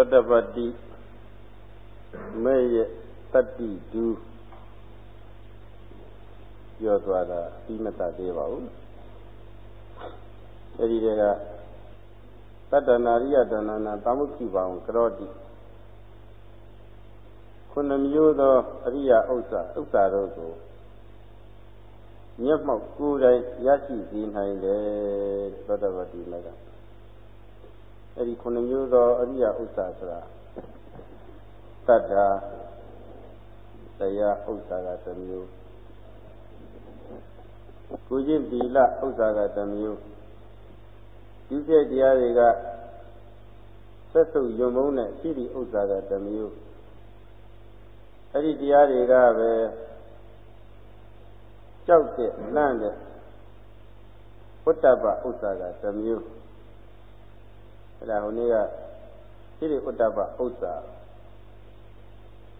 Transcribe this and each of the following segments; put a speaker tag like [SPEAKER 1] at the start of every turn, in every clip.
[SPEAKER 1] သတ္တပတိမဲ့ရဲ့တတ္တိဒူပြောသွားတာပြီးမတတ်သေးပါဘူးအဲဒီတည်းကတတ္တနာရိယတဏနာသမုခိပါံကရောတိခုနှစ်မျိုးသောအရိယဥစ္စာဥစ္စာတို့ကိုမျက်မှောက်ကိုယ်တိုင်ရရှိစေနိုင်တယ်သောတပတိမက အဲ့ဒီခုနှစ်မျိုးသောအရိယဥစ္စာဆိုတာတတ္တာတရားဥစ္စာကတစ်မျိုးကိုချင်းသီလဥစ္စာကတစ်မျိုးဒီဖြစ်တရားတွေကဆက်စုပ်ယုံမုန်းတဲ့ရှိသည့်ဥစ္စာကတစ်မျိုးအဲ့ဒီတရားတွေကပဲကြောက်တဲ့လန့်တဲ့ဝတ္တပဥစ္စာကတစ်မျိုး အဲ့ဒါဟိုနေ့ကရှိသည့်ဝတ္တပဥစ္စာ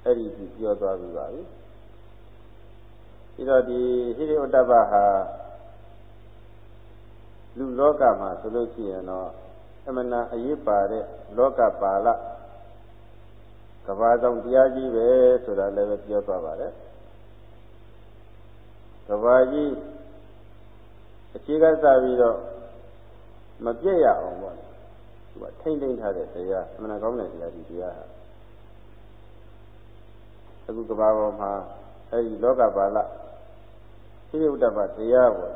[SPEAKER 1] အဲ့ဒီဒီပြောသွားပြီပါပြီပြီးတော့ဒီဟိရိဝတ္တပဟာလူလောကမှာဆိုလို့ရှိရင်တော့အမှန်အရေးပါတဲ့လောကပါဠကဘာဆောင်တရားကြီးပဲဆိုတာလည်းပဲပြောသွားပါတယ်ကဘာကြီးအခြေခံစပြီးတော့မပြည့်ရအောင်ပေါ့ သူကထိမ့်သိမ့်ထားတဲ့တရားအမှန်ကောင်းတဲ့တရားဒီတရားဟာအခုကဘာပေါ်မှာအဲဒီလောကပါဠသိယုတ္တပတရားပေါ့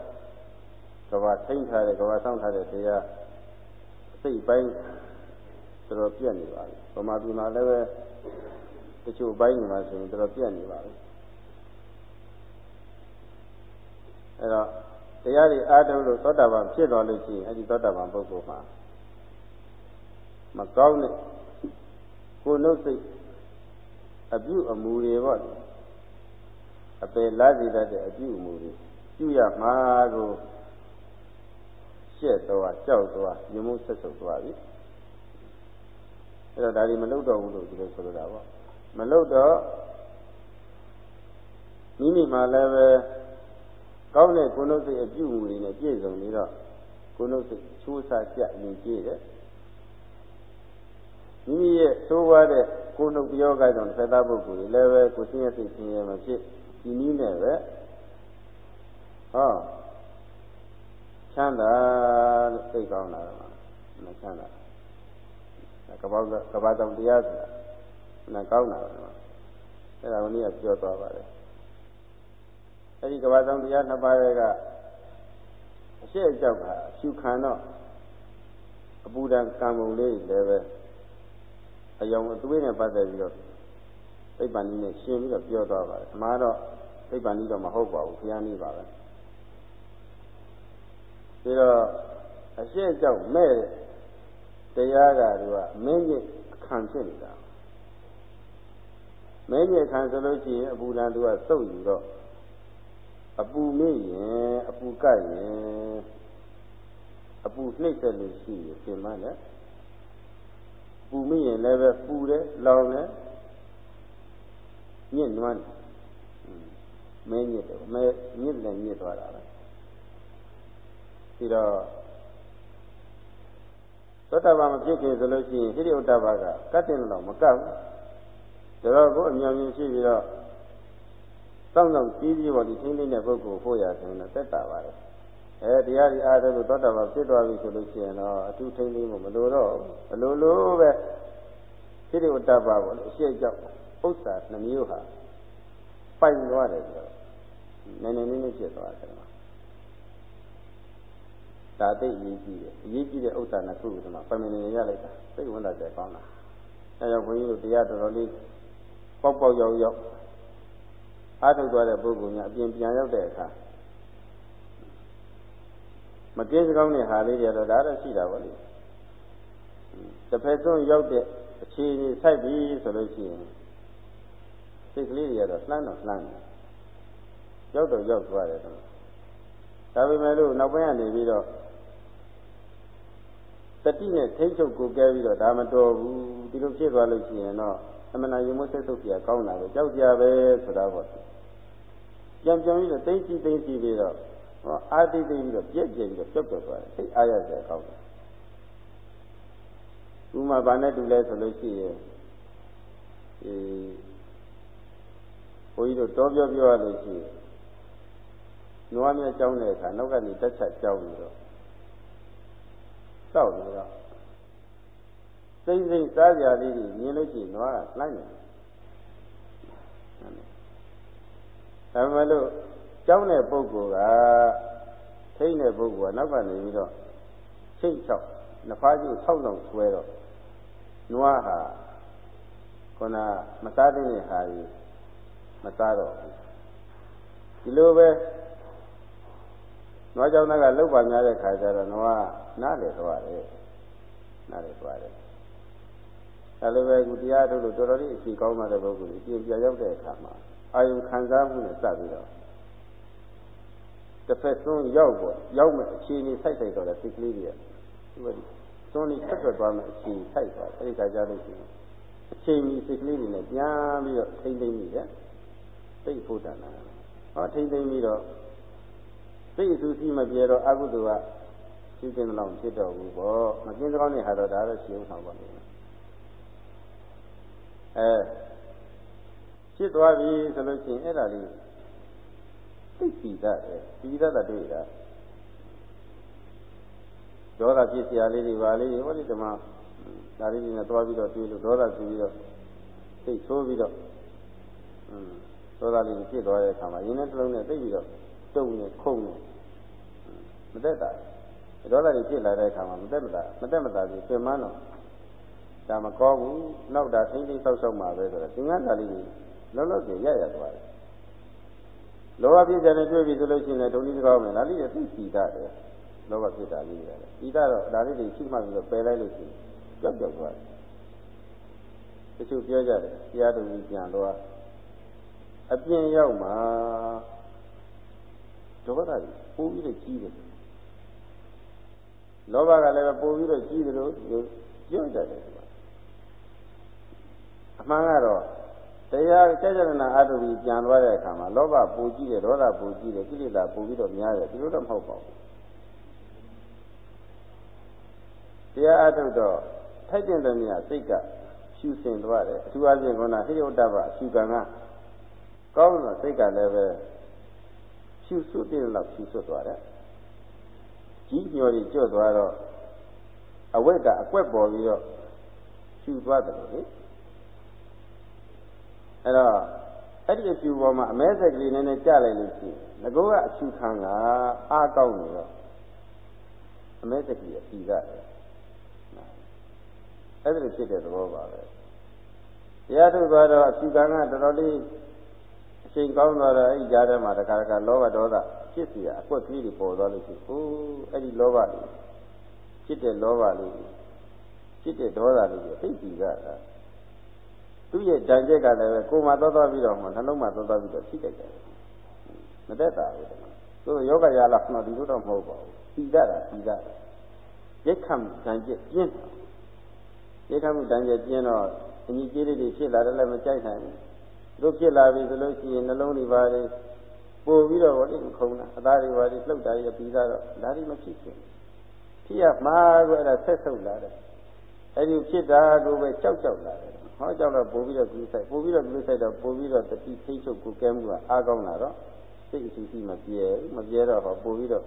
[SPEAKER 1] ကဘာထိမ့်ထားတဲ့ကဘာဆောင်ထားတဲ့တရားစိတ်ပိုင်းတော်တော်ပြည့်နေပါပြီ။ဗမာပြည်မှာလည်းပဲတချို့ဘိုင်းနေမှာဆိုရင်တော်တော်ပြတ်နေပါပြီအဲတော့တရားတွေအားထုတ်လို့သောတာပန်ဖြစ်တော်လို့ရှိရင်အဲဒီသောတာပန်ပုဂ္ဂိုလ်မှာ မကောင်းတဲ့ကိုယ်နှုတ်စိတ်အပြုအမူတွေပေါ့အပယ်လားစီတတ်တဲ့အပြုအမူတွေပြုရမှာကိုရှက်သွားကြောက်သွားညမှုဆက်ဆုပ်သွားပြီအဲ့တော့ဒါဒီမလုပ်တော့ဘူးလို့ဒီလိုဆိုလိုတာပေါ့မလုပ်တော့မိမိမှလည်းပဲကောင်းတဲ့ကိုယ်နှုတ်စိတ်အပြုအမူတွေနဲ့ပြည့်စုံနေတော့ကိုယ်နှုတ်စိတ်ချိုးစားကြရင်ကြည့်တယ် မိမိရဲ့သိုးွားတဲ့ကိုယ်နှုတ်ပြောကြကြောင့်သက်သားပုဂ္ဂိုလ်တွေလည်းပဲကိုယ်ဆင်းရဲစိတ်ဆင်းရဲမဖြစ်ဒီနည်းနဲ့ပဲဟောချမ်းသာလို့သိကောင်းလာတာမချမ်းသာကပောက်ကဘာတောင်တရားဆိုတာနာကောင်းတာပဲအဲ့ဒါကိုနည်းကပြောသွားပါတယ်အဲ့ဒီကဘာဆောင်တရားနှစ်ပါးရဲ့ကအရှိအကြောက်ကဖြူခံတော့အပူဒဏ်ကံပုံလေးလည်းပဲ အယောင်အသွေးနဲ့ပတ်သက်ပြီးတော့သိပ္ပံနည်းနဲ့ရှင်းပြီးတော့ပြောသွားပါတယ်အမှားတော့သိပ္ပံနည်းတော့မဟုတ်ပါဘူးဘုရားနည်းပါပဲပြီးတော့အရှိအကြောက်မဲ့တရားကသူကမင်းကြီးခံဖြစ်နေတာမဲညက်ခံဆိုလို့ရှိရင်အပူဒဏ်သူကစုပ်ယူတော့အပူမေ့ရင်အပူကပ်ရင်အပူနှိမ့်ဆက်လို့ရှိရင်ပြင်မနဲ့ ပူမိရင်လည်းပဲပူတယ်လောင်တယ်ညစ်နွမ်းတယ်မဲညစ်တယ်မဲညစ်လည်းညစ်သွားတာပဲပြီးတော့သောတာပန်မဖြစ်ခင်ဆိုလို့ရှိရင်ဟိရိဥတ္တဘကကတ်တင်တော့မကတ်ဘူးတော်ကိုအမြောင်မြင်ရှိပြီးတော့စောင့်ဆောင်ကြီးကြီးပေါ်ဒီထင်းလေးနဲ့ပုဂ္ဂိုလ်ဖို့ရဆိုရင်တော့သက်တာပါလေ အဲတရားဒီအားထုတ်လို့သောတာပန်ဖြစ်သွားပြီဆိုလို့ရှိရင်တော့အထူးထင်းလေးမလို့တော့အလိုလိုပဲဖြစ်တဲ့ဝတ္တပါပေါ့လေအရှိကြောက်ဥစ္စာနှမျိုးဟာပိုင်သွားတယ်ဆိုတော့နည်းနည်းလေးလေးဖြစ်သွားတယ်ဒါသိအရေးကြီးတယ်အရေးကြီးတဲ့ဥစ္စာနှစ်ခုကမှပမဏေရလိုက်တာသိဝန်တာတဲ့ကောင်းတာအဲကြောင့်ဘုန်းကြီးတို့တရားတော်တော်လေးပေါက်ပေါက်ရောက်ရောက်အားထုတ်သွားတဲ့ပုဂ္ဂိုလ်များအပြင်ပြန်ရောက်တဲ့အခါ မကင်းစကောင်းတဲ့ဟာလေးတွေတော့ဒါတော့ရှိတာပါလေတစ်ဖက်ဆုံးရောက်တဲ့အခြေအနေစိုက်ပြီဆိုလို့ရှိရင်စိတ်ကလေးတွေကတော့လှမ်းတော့လှမ်းတယ်ရောက်တော့ရောက်သွားတယ်တော့ဒါပေမဲ့လို့နောက်ပိုင်းကနေပြီးတော့တတိနဲ့ထိတ်ချုပ်ကိုကဲပြီးတော့ဒါမတော်ဘူးဒီလိုဖြစ်သွားလို့ရှိရင်တော့အမှန်တရားမဆက်ဆုပ်ပြကောင်းတာပဲကြောက်ကြပဲဆိုတာပေါ့ပြန်ပြန်ပြီးတော့သိသိသိသိပြီးတော့ ဟောအာတိသိပြီးတော့ပြက်ပြက်ပြီးတော့ပြုတ်ပြုတ်သွားတယ်သိအားရစေကောင်းတယ်ဥမာဘာနဲ့တူလဲဆိုလို့ရှိရင်ဒီဘုန်းကြီးတို့တောပြောပြောရလို့ရှိရင်နွားမြကြောင်းတဲ့အခါနောက်ကနေတက်ချက်ကြောင်းပြီးတော့စောက်နေတော့စိမ့်စိမ့်စားကြလေးကြီးမြင်လို့ရှိရင်နွားကလှမ်းနေတယ်ဒါမှမလို့ ကြောင်းတဲ့ပုဂ္ဂိုလ်ကထိမ့်တဲ့ပုဂ္ဂိုလ်ကနောက်ကနေပြီးတော့ချိတ်ချောက်နှစ်ဖားကျဆောက်ဆောင်ဆွဲတော့နွားဟာခုနမစားတဲ့ဟာကြီးမစားတော့ဘူးဒီလိုပဲနွားကြောင့်ကလှုပ်ပါများတဲ့ခါကျတော့နွားနားလေသွားတယ်နားလေသွားတယ်ဒါလိုပဲခုတရားထုတ်လို့တော်တော်လေးအစီကောင်းတဲ့ပုဂ္ဂိုလ်ကြီးပြင်ပြရောက်တဲ့အခါမှာအာယုခံစားမှုနဲ့စပ်ပြီးတော့ တစ်ဖက်ဆုံးရောက်ပေါ်ရောက်မဲ့အခြေအနေစိုက်စိုက်တော့တဲ့စိတ်ကလေးတွေကဒီလိုသွန်းနေဆက်ဆက်သွားမဲ့အခြေစိုက်သွားအဲ့ဒီခါကျလို့ရှိရင်အချိန်ကြီးစိတ်ကလေးတွေနဲ့ပြန်ပြီးတော့ထိမ့်သိမ့်မိတယ်သိဖို့တဏ္ဍာဟောထိမ့်သိမ့်ပြီးတော့သိအဆူစီမပြေတော့အကုသိုလ်ကရှိတဲ့လောက်ဖြစ်တော့ဘူးပေါ့မကင်းကောင်းတဲ့ဟာတော့ဒါတော့ရှင်းအောင်ပါလိမ့်မယ်အဲဖြစ်သွားပြီဆိုလို့ရှိရင်အဲ့ဒါလေး သိပြီတတ်တယ်ပြီးတတ်တာတွေ့တာဒေါသဖြစ်เสียလေးတွေပါလေးတွေဟောဒီဓမ္မဒါလေးတွေနဲ့သွားပြီးတော့တွေ့လို့ဒေါသဖြစ်ပြီးတော့သိဆိုးပြီးတော့อืมဒေါသလေးဖြစ်သွားတဲ့အခါမှာရင်းနဲ့တစ်လုံးနဲ့သိပြီးတော့တုံနေခုံနေမသက်တာဒေါသတွေဖြစ်လာတဲ့အခါမှာမသက်မတာမသက်မတာပြီးပြင်မတော့ဒါမကောဘူးနောက်တာထိမ့်သိဆောက်ဆောက်မှာပဲဆိုတော့သင်္ကန်းသာလေးကြီးလောလောဆယ်ရရသွားတယ် လောဘဖြစ်တယ်နဲ့တွေ့ပြီဆိုလို့ရှိရင်ဒုံကြီးကောင်းမယ်ဒါလေးတွေသိစီတာတယ်လောဘဖြစ်တာလေးတွေတယ်ဤတာတော့ဒါလေးတွေရှိမှပြီးတော့ပယ်လိုက်လို့ရှိရင်ကြောက်ကြောက်သွားတယ်တချို့ပြောကြတယ်တရားတော်ကြီးပြန်တော့အပြင်းရောက်မှာဒေါသကြီးပိုးပြီးတော့ကြီးတယ်လောဘကလည်းပိုးပြီးတော့ကြီးတယ်လို့ပြောကြတယ်အမှန်ကတော့ တရားကြကြနာအတုပြီးပြန်သွားတဲ့အခါမှာလောဘပူကြည့်တယ်ဒေါသပူကြည့်တယ်ကိလေသာပူပြီးတော့များတယ်ဒီလိုတော့မဟုတ်ပါဘူးတရားအထုတ်တော့ထိုက်တဲ့တည်းများစိတ်ကဖြူစင်သွားတယ်အထူးအဖြင့်ကဟိယုတ္တပအဖြူကံကကောင်းတော့စိတ်ကလည်းပဲဖြူစွတ်တဲ့လောက်ဖြူစွတ်သွားတယ်ကြီးညော်ကြီးကျွတ်သွားတော့အဝိတ်ကအကွက်ပေါ်ပြီးတော့ဖြူသွားတယ်လို့လေ အဲ့တော့အဲ့ဒီအဖြူပေါ်မှာအမဲဆက်ကလေးနည်းနည်းကြလိုက်လို့ရှိရင်ငကောကအဖြူခံကအားကောင်းနေတော့အမဲဆက်ကလေးအဖြူကအဲ့ဒါဖြစ်တဲ့သဘောပါပဲတရားထုတ်သွားတော့အဖြူခံကတော်တော်လေးအချိန်ကောင်းသွားတော့အဲ့ဒီကြားထဲမှာတခါတခါလောဘဒေါသဖြစ်เสียအကွက်ကလေးတွေပေါ်သွားလို့ရှိဟိုးအဲ့ဒီလောဘလေးဖြစ်တဲ့လောဘလေးဖြစ်တဲ့ဒေါသလေးတွေသိပြီက သူ့ရဲ့ဓာတ်ချက်ကလည်းကိုယ်မှာသောသောပြီးတော့မှနှလုံးမှာသောသောပြီးတော့ဖြစ်ကြတယ်မသက်တာဘူးသူယောဂရာလာတော့ဒီလိုတော့မဟုတ်ပါဘူးပြီးတတ်တာပြီးတတ်တယ်ရိတ်ခမ်ဓာတ်ချက်ပြင်းရိတ်ခမ်ဓာတ်ချက်ပြင်းတော့အညီကြီးလေးတွေဖြစ်လာတယ်လည်းမကြိုက်နိုင်ဘူးတို့ဖြစ်လာပြီဆိုလို့ရှိရင်နှလုံးတွေပါလေပို့ပြီးတော့ဟောဒီခုံတာအသားတွေပါလေလှုပ်တာတွေပြီးသားတော့ဒါတွေမဖြစ်ဘူးဖြစ်ရမှာကိုအဲ့ဒါဆက်ဆုပ်လာတယ်အဲ့ဒီဖြစ်တာကိုပဲကြောက်ကြောက်လာတယ် ဟောကြောက်တော့ပို့ပြီးတော့ကူးဆိုင်ပို့ပြီးတော့ကူးဆိုင်တော့ပို့ပြီးတော့တတိထိချုပ်ကိုကဲမှုကအားကောင်းလာတော့စိတ်အစီအစီမပြေမပြေတော့ဟောပို့ပြီးတော့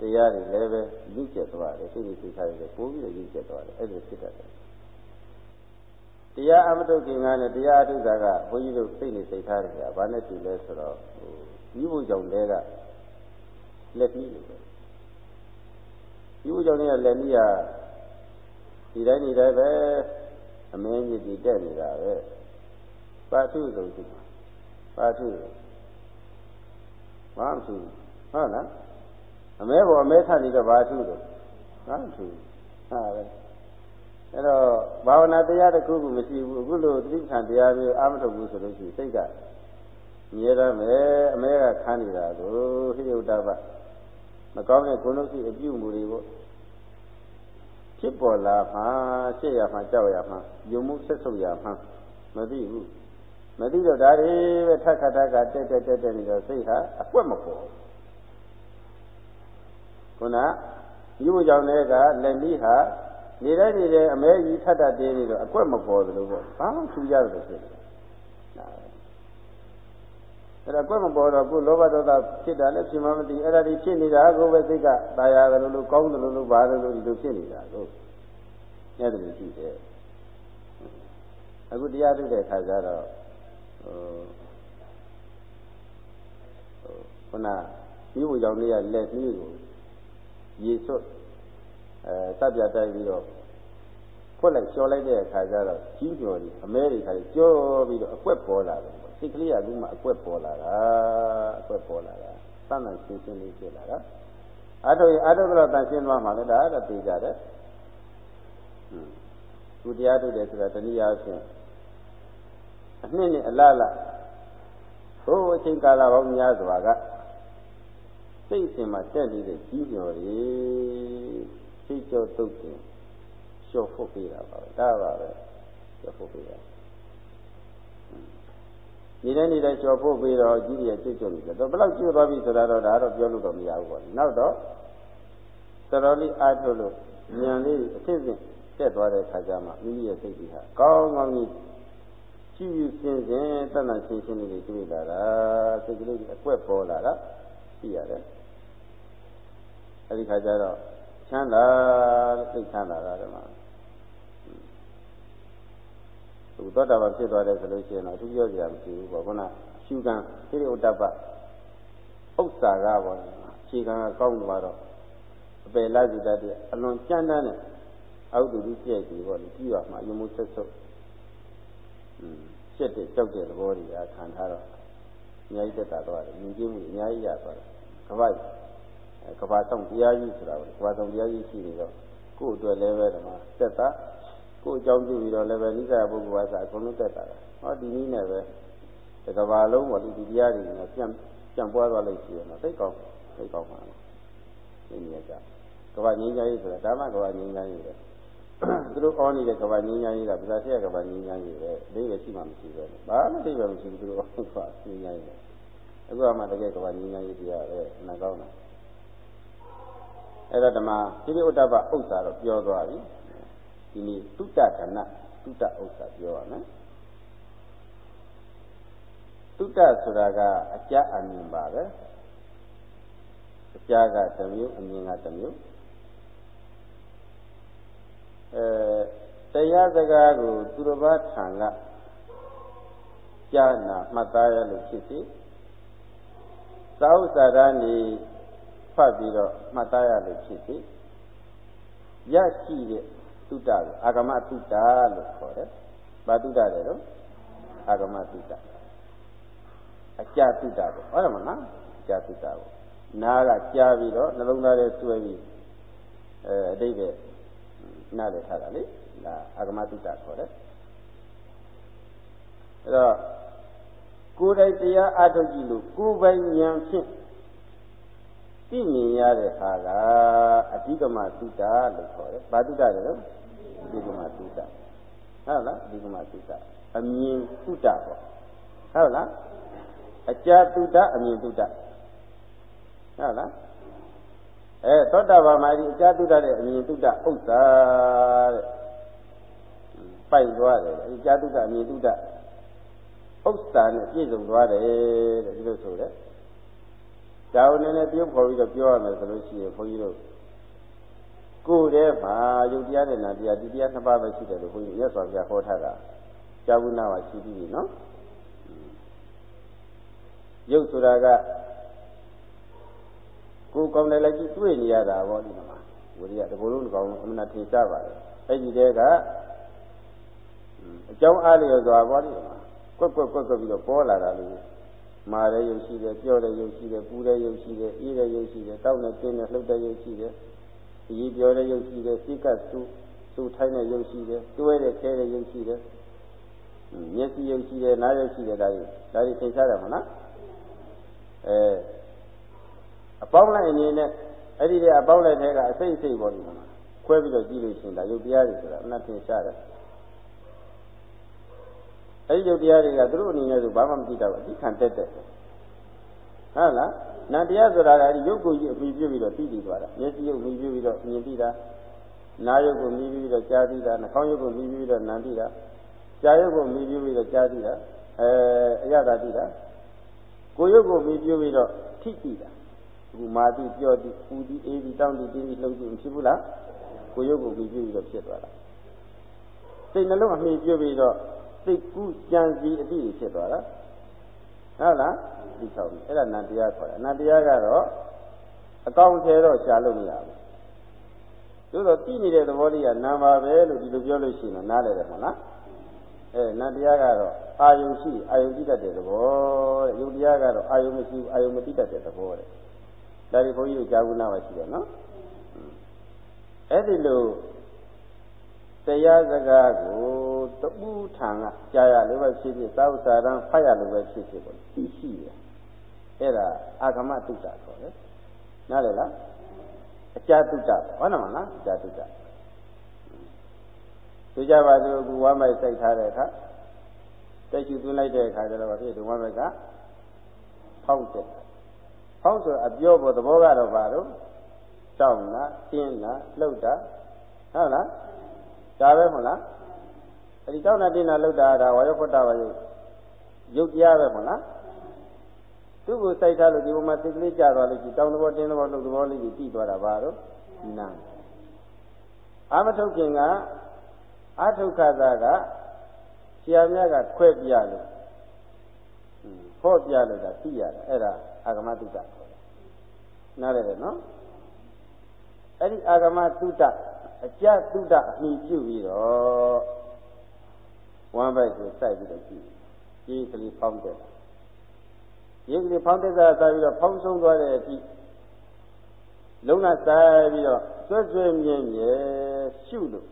[SPEAKER 1] တရားတွေလည်းပဲရင့်ကျက်သွားတယ်စိတ်တွေသိထားတယ်ပို့ပြီးတော့ရင့်ကျက်သွားတယ်အဲ့လိုဖြစ်တတ်တယ်တရားအမတုခင်ကနဲ့တရားအထုတာကဘုန်းကြီးတို့စိတ်နေစိတ်ထားတယ်ကဘာနဲ့တူလဲဆိုတော့ဟိုမိဖို့ကြောင့်တဲကလက်ပြီးလို့ပဲမိဖို့ကြောင့်တဲ့လက်ပြီးကဒီတိုင်းဒီတိုင်းပဲ အမင်းကြီးတည်တက်နေတာပဲပါထုဆုံးရှိပါထုဘာမှသူဟုတ်လားအမဲပေါ်အမဲထနေတော့ဘာထုတော့ဘာထုဟာပဲအဲ့တော့ဘာဝနာတရားတစ်ခုခုမရှိဘူးအခုလိုတိဋ္ဌာန်တရားမျိုးအာမထုတ်ဘူးဆိုလို့ရှိရင်စိတ်ကမြဲရမယ်အမဲကခန်းနေတာကိုဟိယုတ္တပမကောင်းတဲ့ဂုဏ်လို့ရှိအပြုမှုတွေပေါ့ ဖြစ်ပေါ်လာမှရှေ့ရမှကြောက်ရမှယုံမှုဆက်ဆုပ်ရမှမသိဘူးမသိတော့ဒါတွေပဲထက်ခါထက်ကတက်တက်တက်တက်နေတော့စိတ်ဟာအကွက်မပေါ်ခုနယူကြောင့်လည်းကလက်နည်းဟာနေတဲ့နေတဲ့အမဲကြီးထပ်ထပ်တင်းပြီးတော့အကွက်မပေါ်သလိုပေါ့ဘာမှထူရတယ်လို့ဖြစ်တယ် အဲ့ဒါကွက်မပေါ်တော့ကိုလောဘဒေါသဖြစ်တာလည်းဖြစ်မှမသိအဲ့ဒါဒီဖြစ်နေတာကိုပဲစိတ်ကตายရတယ်လို့ကောင်းတယ်လို့ဘာလို့ဒီလိုဖြစ်နေတာကိုအဲ့ဒါလိုရှိတယ်အခုတရားထုတ်တဲ့ခါကျတော့ဟိုခုနမြို့ကြောင်လေးရလက်ကြီးကိုရေစွတ်အဲတပ်ပြတိုက်ပြီးတော့ဖွက်လိုက်လျှော်လိုက်တဲ့အခါကျတော့ကြီးကျော်ကြီးအမဲတွေခါကြီးကြောပြီးတော့အကွက်ပေါ်လာတယ် စိတ်ကလေးကအခုမှအကွက်ပေါ်လာတာအကွက်ပေါ်လာတာသမ်းသမ်းရှင်းရှင်းလေးဖြစ်လာတာအထုရအထုကတော့တန်ရှင်းသွားမှလည်းဒါတော့သိကြတယ်ဟွန်းသူတရားထုတ်တယ်ဆိုတာတနည်းအားဖြင့်အနှစ်နဲ့အလားလားဘိုးအချိန်ကာလပေါင်းများစွာကစိတ်ရှင်မှာတက်နေတဲ့ကြီးကျော်တွေစိတ်ကြောတုတ်တယ်လျှော့ဖို့ပေးတာပါပဲဒါပါပဲလျှော့ဖို့ပေးတာ နေတဲ့နေတဲ့လျှော်ဖို့ပေးတော့ကြီးရဲ့ကျွတ်ကျွတ်နေတယ်တော့ဘယ်လောက်ကျွတ်သွားပြီဆိုတာတော့ဒါတော့ပြောလို့တော့မရဘူးပေါ့နောက်တော့တော်တော်လေးအားထုတ်လို့ဉာဏ်လေးအဖြစ်ဖြင့်တက်သွားတဲ့ခါကျမှမိမိရဲ့စိတ်ကြီးဟာကောင်းကောင်းကြီးကြည့်ယူရှင်းရှင်းတတ်တတ်ရှင်းရှင်းလေးတွေ့လာတာစိတ်ကလေးအကွက်ပေါ်လာတာသိရတယ်အဲဒီခါကျတော့ချမ်းသာစိတ်ချမ်းသာတာဓမ္မ သူသောတာပန်ဖြစ်သွားတယ်ဆိုလို့ရှိရင်တော့အထူးပြောစရာမရှိဘူးပေါ့ခုနရှုကံသိရိဥတ္တပဥစ္စာကပေါ့အခြေခံကကောင်းသွားတော့အပယ်လိုက်ကြတဲ့အလွန်ကြမ်းတမ်းတဲ့အောက်တူတူပြည့်ကြည့်ပေါ့လေကြည့်ရမှာယုံမှုဆက်ဆုပ်อืมရှက်တဲ့ကြောက်တဲ့သဘောတွေကခံထားတော့အများကြီးတက်တာတော့မြင်ကြည့်မှုအများကြီးရသွားတယ်ကပတ်ကဘာဆောင်တရားကြီးဆိုတာကဘာဆောင်တရားကြီးရှိနေတော့ကိုယ့်အတွက်လည်းပဲဒီမှာတက်တာ ကိုယ့်အကြောင်းပြုပြီးတော့လည်းပဲနိစ္စပုဂ္ဂိုလ်ဝါစာအကုန်လုံးတက်တာဟောဒီနည်းနဲ့ပဲဒီကဘာလုံးပေါ်ဒီတရားတွေနဲ့ပြန်ပြန်ပွားသွားလို့ရှိရင်တော့သိကောင်းသိကောင်းပါလားဒီနည်းကကဘာငြိမ်းချမ်းရေးဆိုတာဒါမှကဘာငြိမ်းချမ်းရေးပဲသူတို့အောနေတဲ့ကဘာငြိမ်းချမ်းရေးကဗဇာတိယကဘာငြိမ်းချမ်းရေးပဲအိဗယ်ရှိမှမရှိပဲဘာမှအိဗယ်မရှိဘူးသူတို့အောက်ကငြိမ်းချမ်းရေးအခုမှတကယ်ကဘာငြိမ်းချမ်းရေးတရားပဲနာကောင်းတာအဲ့တော့ဓမ္မပိရိဥဒ္ဒပဥစ္စာတော့ပြောသွားပြီ ဒီနေ့တုတ္တကဏတုတ္တဥစ္စာပြောရမယ်တုတ္တဆိုတာကအကြအမြင်ပါပဲအကြကတစ်မျိုးအမြင်ကတစ်မျိုးအဲတရားစကားကိုသူတော်ဘာထံကကြားနာမှတ်သားရလို့ဖြစ်စီသာဥစ္စာရနေဖတ်ပြီးတော့မှတ်သားရလို့ဖြစ်စီရရှိတဲ့ တုတ္တကိုအာဂမတုတ္တလို့ခေါ်တယ်။ဘာတုတ္တလဲတော့အာဂမတုတ္တအကြတုတ္တကိုဟုတ်တယ်မလားအကြတုတ္တကိုနားကကြားပြီးတော့နှလုံးသားထဲဆွဲပြီးအဲအတိတ်ပဲနားလည်ထားတာလေဒါအာဂမတုတ္တခေါ်တယ်အဲတော့ကိုယ်တိုင်တရားအထုတ်ကြည့်လို့ကိုယ်ပိုင်ဉာဏ်ဖြင့် သိမြင်ရတဲ့ဟာကအဓိကမသုတ္တလို့ခေါ်တယ်။ဘာသုတ္တလဲလို့အဓိကမသုတ္တဟုတ်လားအဓိကမသုတ္တအမြင်သုတ္တပေါ့ဟုတ်လားအကြာသုတ္တအမြင်သုတ္တဟုတ်လားအဲသောတာပန်မှာဒီအကြာသုတ္တတဲ့အမြင်သုတ္တဥစ္စာတဲ့ပိုက်သွားတယ်အကြာသုတ္တအမြင်သုတ္တဥစ္စာနဲ့ပြည့်စုံသွားတယ်တဲ့ဒီလိုဆိုတဲ့ ဒါကိုနည်းနည်းပြုတ်ဖော်ပြီးတော့ပြောရမယ်ဆိုလို့ရှိရင်ဘုန်းကြီးတို့ကိုယ်တည်းမှာယုတ်တရားနဲ့နာတရားဒီတရားနှစ်ပါးပဲရှိတယ်လို့ဘုန်းကြီးမြတ်စွာဘုရားဟောထားတာကြာဘူးနာမှာရှိပြီးပြီနော်ယုတ်ဆိုတာကကိုယ်ကောင်းတယ်လည်းကြည့်တွေ့နေရတာပေါ့ဒီမှာဝိရိယတကူလုံးတကောင်အမှန်ထင်ရှားပါတယ်အဲ့ဒီတည်းကအကြောင်းအားလျော်စွာပေါ့ဒီမှာကွက်ကွက်ကွက်ကွက်ပြီးတော့ပေါ်လာတာလို့ မာတဲ့ရုပ်ရှိတယ်ပြောတဲ့ရုပ်ရှိတယ်ပူတဲ့ရုပ်ရှိတယ်အေးတဲ့ရုပ်ရှိတယ်တောက်နဲ့တင်းနဲ့လှုပ်တဲ့ရုပ်ရှိတယ်ဒီပြောတဲ့ရုပ်ရှိတယ်စိတ်ကစုစုထိုင်းတဲ့ရုပ်ရှိတယ်တွဲတဲ့ခဲတဲ့ရုပ်ရှိတယ်မျက်စိရုပ်ရှိတယ်နားရုပ်ရှိတယ်ဒါကြီးဒါကြီးသင်ရှားတယ်မလားအဲအပေါင်းလိုက်အနေနဲ့အဲ့ဒီတဲ့အပေါင်းလိုက်တဲ့ကအစိတ်အစိတ်ပေါ်နေမှာခွဲပြီးတော့ကြည့်လို့ရှိရင်ဒါရုပ်တရားတွေဆိုတာအနတ်သင်ရှားတယ် အဲ့ဒီယုတ်တရားတွေကသူတို့အနေနဲ့ဆိုဘာမှမသိတော့ဘူးအသိခံတက်တက်ဟုတ်လားနံတရားဆိုတာကအဲ့ဒီယုတ်ကိုကြီးအမိပြုပြီးတော့သိသိသွားတာမျက်စိယုတ်မိပြုပြီးတော့မြင်သိတာနာယုတ်ကိုမြည်ပြီးတော့ကြားသိတာနှာခေါင်းယုတ်ကိုမြည်ပြီးတော့နာသိတာကြားယုတ်ကိုမြည်ပြီးတော့ကြားသိတာအဲအရသာသိတာကိုယ်ယုတ်ကိုမြည်ပြီးတော့ထိသိတာအခုမာတိပြောတိပူတိအေးတိတောင်းတိတင်းတိလှုပ်တိမဖြစ်ဘူးလားကိုယ်ယုတ်ကိုမြည်ပြီးတော့ဖြစ်သွားတာစိတ်နှလုံးအမြည်ပြပြီးတော့ စိတ်ကူးကြံစီအတိဖြစ်သွားတာဟုတ်လားဒီဆောက်ပြီအဲ့ဒါနန္တရားခေါ်တာနန္တရားကတော့အကောင့်ထဲတော့ရှားလို့မရဘူးသို့တော့သိနေတဲ့သဘောလေးကနာပါပဲလို့ဒီလိုပြောလို့ရှိရင်နားလည်တယ်မဟုတ်လားအဲနန္တရားကတော့အာယုရှိအာယုကြည့်တတ်တဲ့သဘောတဲ့ယုတ်တရားကတော့အာယုမရှိဘူးအာယုမသိတတ်တဲ့သဘောတဲ့ဒါဒီဘုန်းကြီးတို့ကြာဘူးနာပါရှိတယ်နော်အဲ့ဒီလိုတရားစကားကို တူထံကကြားရလို့ပဲဖြစ်ဖြစ်သာဥစာရန်ဖတ်ရလို့ပဲဖြစ်ဖြစ်ပေါ့သိရှိတယ်အဲ့ဒါအာဂမတုတ္တခေါ်တယ်နားလည်လားအကြတုတ္တဟုတ်တယ်မလားအကြတုတ္တသူကြပါစို့အခုဝမ်းမိုက်စိုက်ထားတဲ့အခါတက်ချူသွင်းလိုက်တဲ့အခါကျတော့ဖြစ်ဒီဝမ်းမိုက်ကဖောက်တယ်ဖောက်ဆိုအပြောပေါ်သဘောကတော့ဘာလို့တောင်းတာတင်းတာလှုပ်တာဟုတ်လားဒါပဲမဟုတ်လား အဲဒီတောင်းတာတင်းတာလှုပ်တာဒါဝါယောဖတ္တဝါယုရုပ်တရားပဲမဟုတ်လားသူ့ကိုစိုက်ထားလို့ဒီဘုံမှာစိတ်ကလေးကျသွားလို့ဒီတောင်းသဘောတင်းသဘောလှုပ်သဘောလေးကြီးတည်သွားတာဘာလို့နာအာမထုတ်ခင်ကအထုခသာကဆရာမြတ်ကခွဲပြလို့ဖော့ပြလို့ဒါသိရတာအဲ့ဒါအာဂမတုတ္တခေါ်တယ်နားလည်တယ်နော်အဲ့ဒီအာဂမတုတ္တအကြတုတ္တအမိပြုပြီးတော့ ဝမ်းဘက်ကိုစိုက်ပြီးတော့ကြည့်ကြီးကလေးဖောင်းတယ်ရေးကလေးဖောင်းတဲ့စားစားပြီးတော့ဖောင်းဆုံးသွားတဲ့အထိလုံးဝစားပြီးတော့ဆွဲဆွဲမြဲမြဲရှုလို့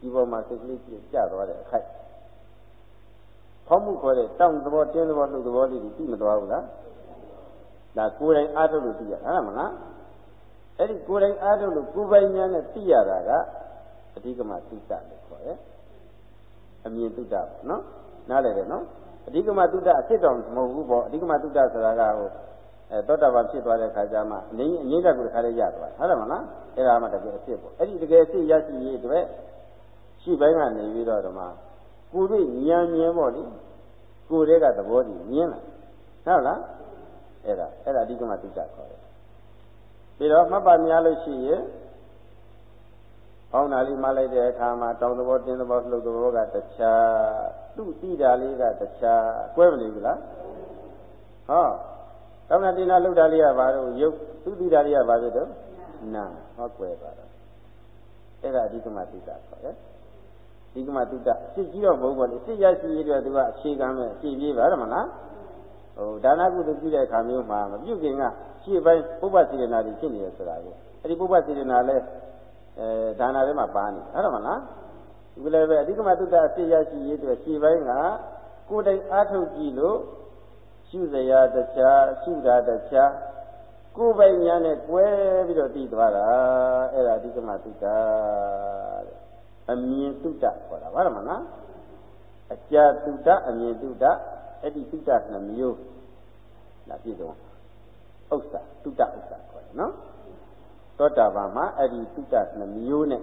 [SPEAKER 1] ဒီပေါ်မှာစိတ်ကလေးကျသွားတဲ့အခိုက်ဖောင်းမှုခေါ်တဲ့တောင့်သဘောတင်းသဘောလှုပ်သဘောလေးတွေသိမသွားဘူးလားဒါကိုယ်တိုင်အားထုတ်လို့သိရတာဟုတ်မလားအဲ့ဒီကိုယ်တိုင်အားထုတ်လို့ကိုယ်ပိုင်ဉာဏ်နဲ့သိရတာကအဓိကမသုတ္တလို့ခေါ်တယ် အမြင်သုတ္တနော်နားလည်တယ်နော်အဓိကမသုတ္တအဖြစ်တော်မဟုတ်ဘူးပေါ့အဓိကမသုတ္တဆိုတာကဟိုအဲသောတာပန်ဖြစ်သွားတဲ့ခါကျမှအငိမ့်အငိမ့်တက်ကိုတစ်ခါလေးရသွားဟုတ်တယ်မလားအဲ့ဒါမှတကယ်အဖြစ်ပေါ့အဲ့ဒီတကယ်အဖြစ်ရရှိရေးအတွက်ရှိပိုင်းကနေပြီးတော့ဓမ္မကိုယ်တွေ့ဉာဏ်မြင်ပေါ့လေကိုယ်တည်းကသဘောတည်မြင်လာဟုတ်လားအဲ့ဒါအဲ့ဒါအဓိကမသုတ္တခေါ်တယ်ပြီးတော့မှတ်ပါများလို့ရှိရင် ဟောင်းတာလေးမှလိုက်တဲ့အခါမှာတောင်သဘောတင်းသဘောလှုပ်သဘောကတခြားသူ့တိတာလေးကတခြားကွဲမနေဘူးလားဟောတောင်နာတင်းနာလှုပ်တာလေးကဘာလို့ရုပ်သူ့တိတာလေးကဘာဖြစ်တော့နာဟောကွဲပါတော့အဲ့ဒါအဓိကမသုတ္တခေါ်တယ်ဒီကမသုတ္တအစ်ကြီးတော့မဟုတ်ပါဘူးစစ်ရရှိရတဲ့သူကအခြေခံမဲ့အရှိပြေးပါရမလားဟိုဒါနကုသိုလ်ပြုတဲ့အခါမျိုးမှာမပြုခင်ကရှေ့ပိုင်းပုပ္ပစေရနာတွေဖြစ်နေရဆိုတာကိုအဲ့ဒီပုပ္ပစေရနာလဲ အဲဒါနာထဲမှာပါနေဟုတ်တယ်မလားဒီလည်းပဲအဓိကမသုတ္တအစစ်ရရှိရေးအတွက်ရှေ့ပိုင်းကကိုယ်တိုင်အားထုတ်ကြည့်လို့ရှုစရာတခြားရှုတာတခြားကိုယ်ပိုင်ညာနဲ့ကွဲပြီးတော့တည်သွားတာအဲ့ဒါအဓိကမသုတ္တတဲ့အမြင်သုတ္တခေါ်တာဟုတ်တယ်မလားအကြာသုတ္တအမြင်သုတ္တအဲ့ဒီသုတ္တနှမျိုးလာပြည့်စုံဥစ္စာတုတ္တဥစ္စာခေါ်တယ်နော် သောတာပန်မှာအဲ့ဒီတုတ္တနှမျိုးနဲ့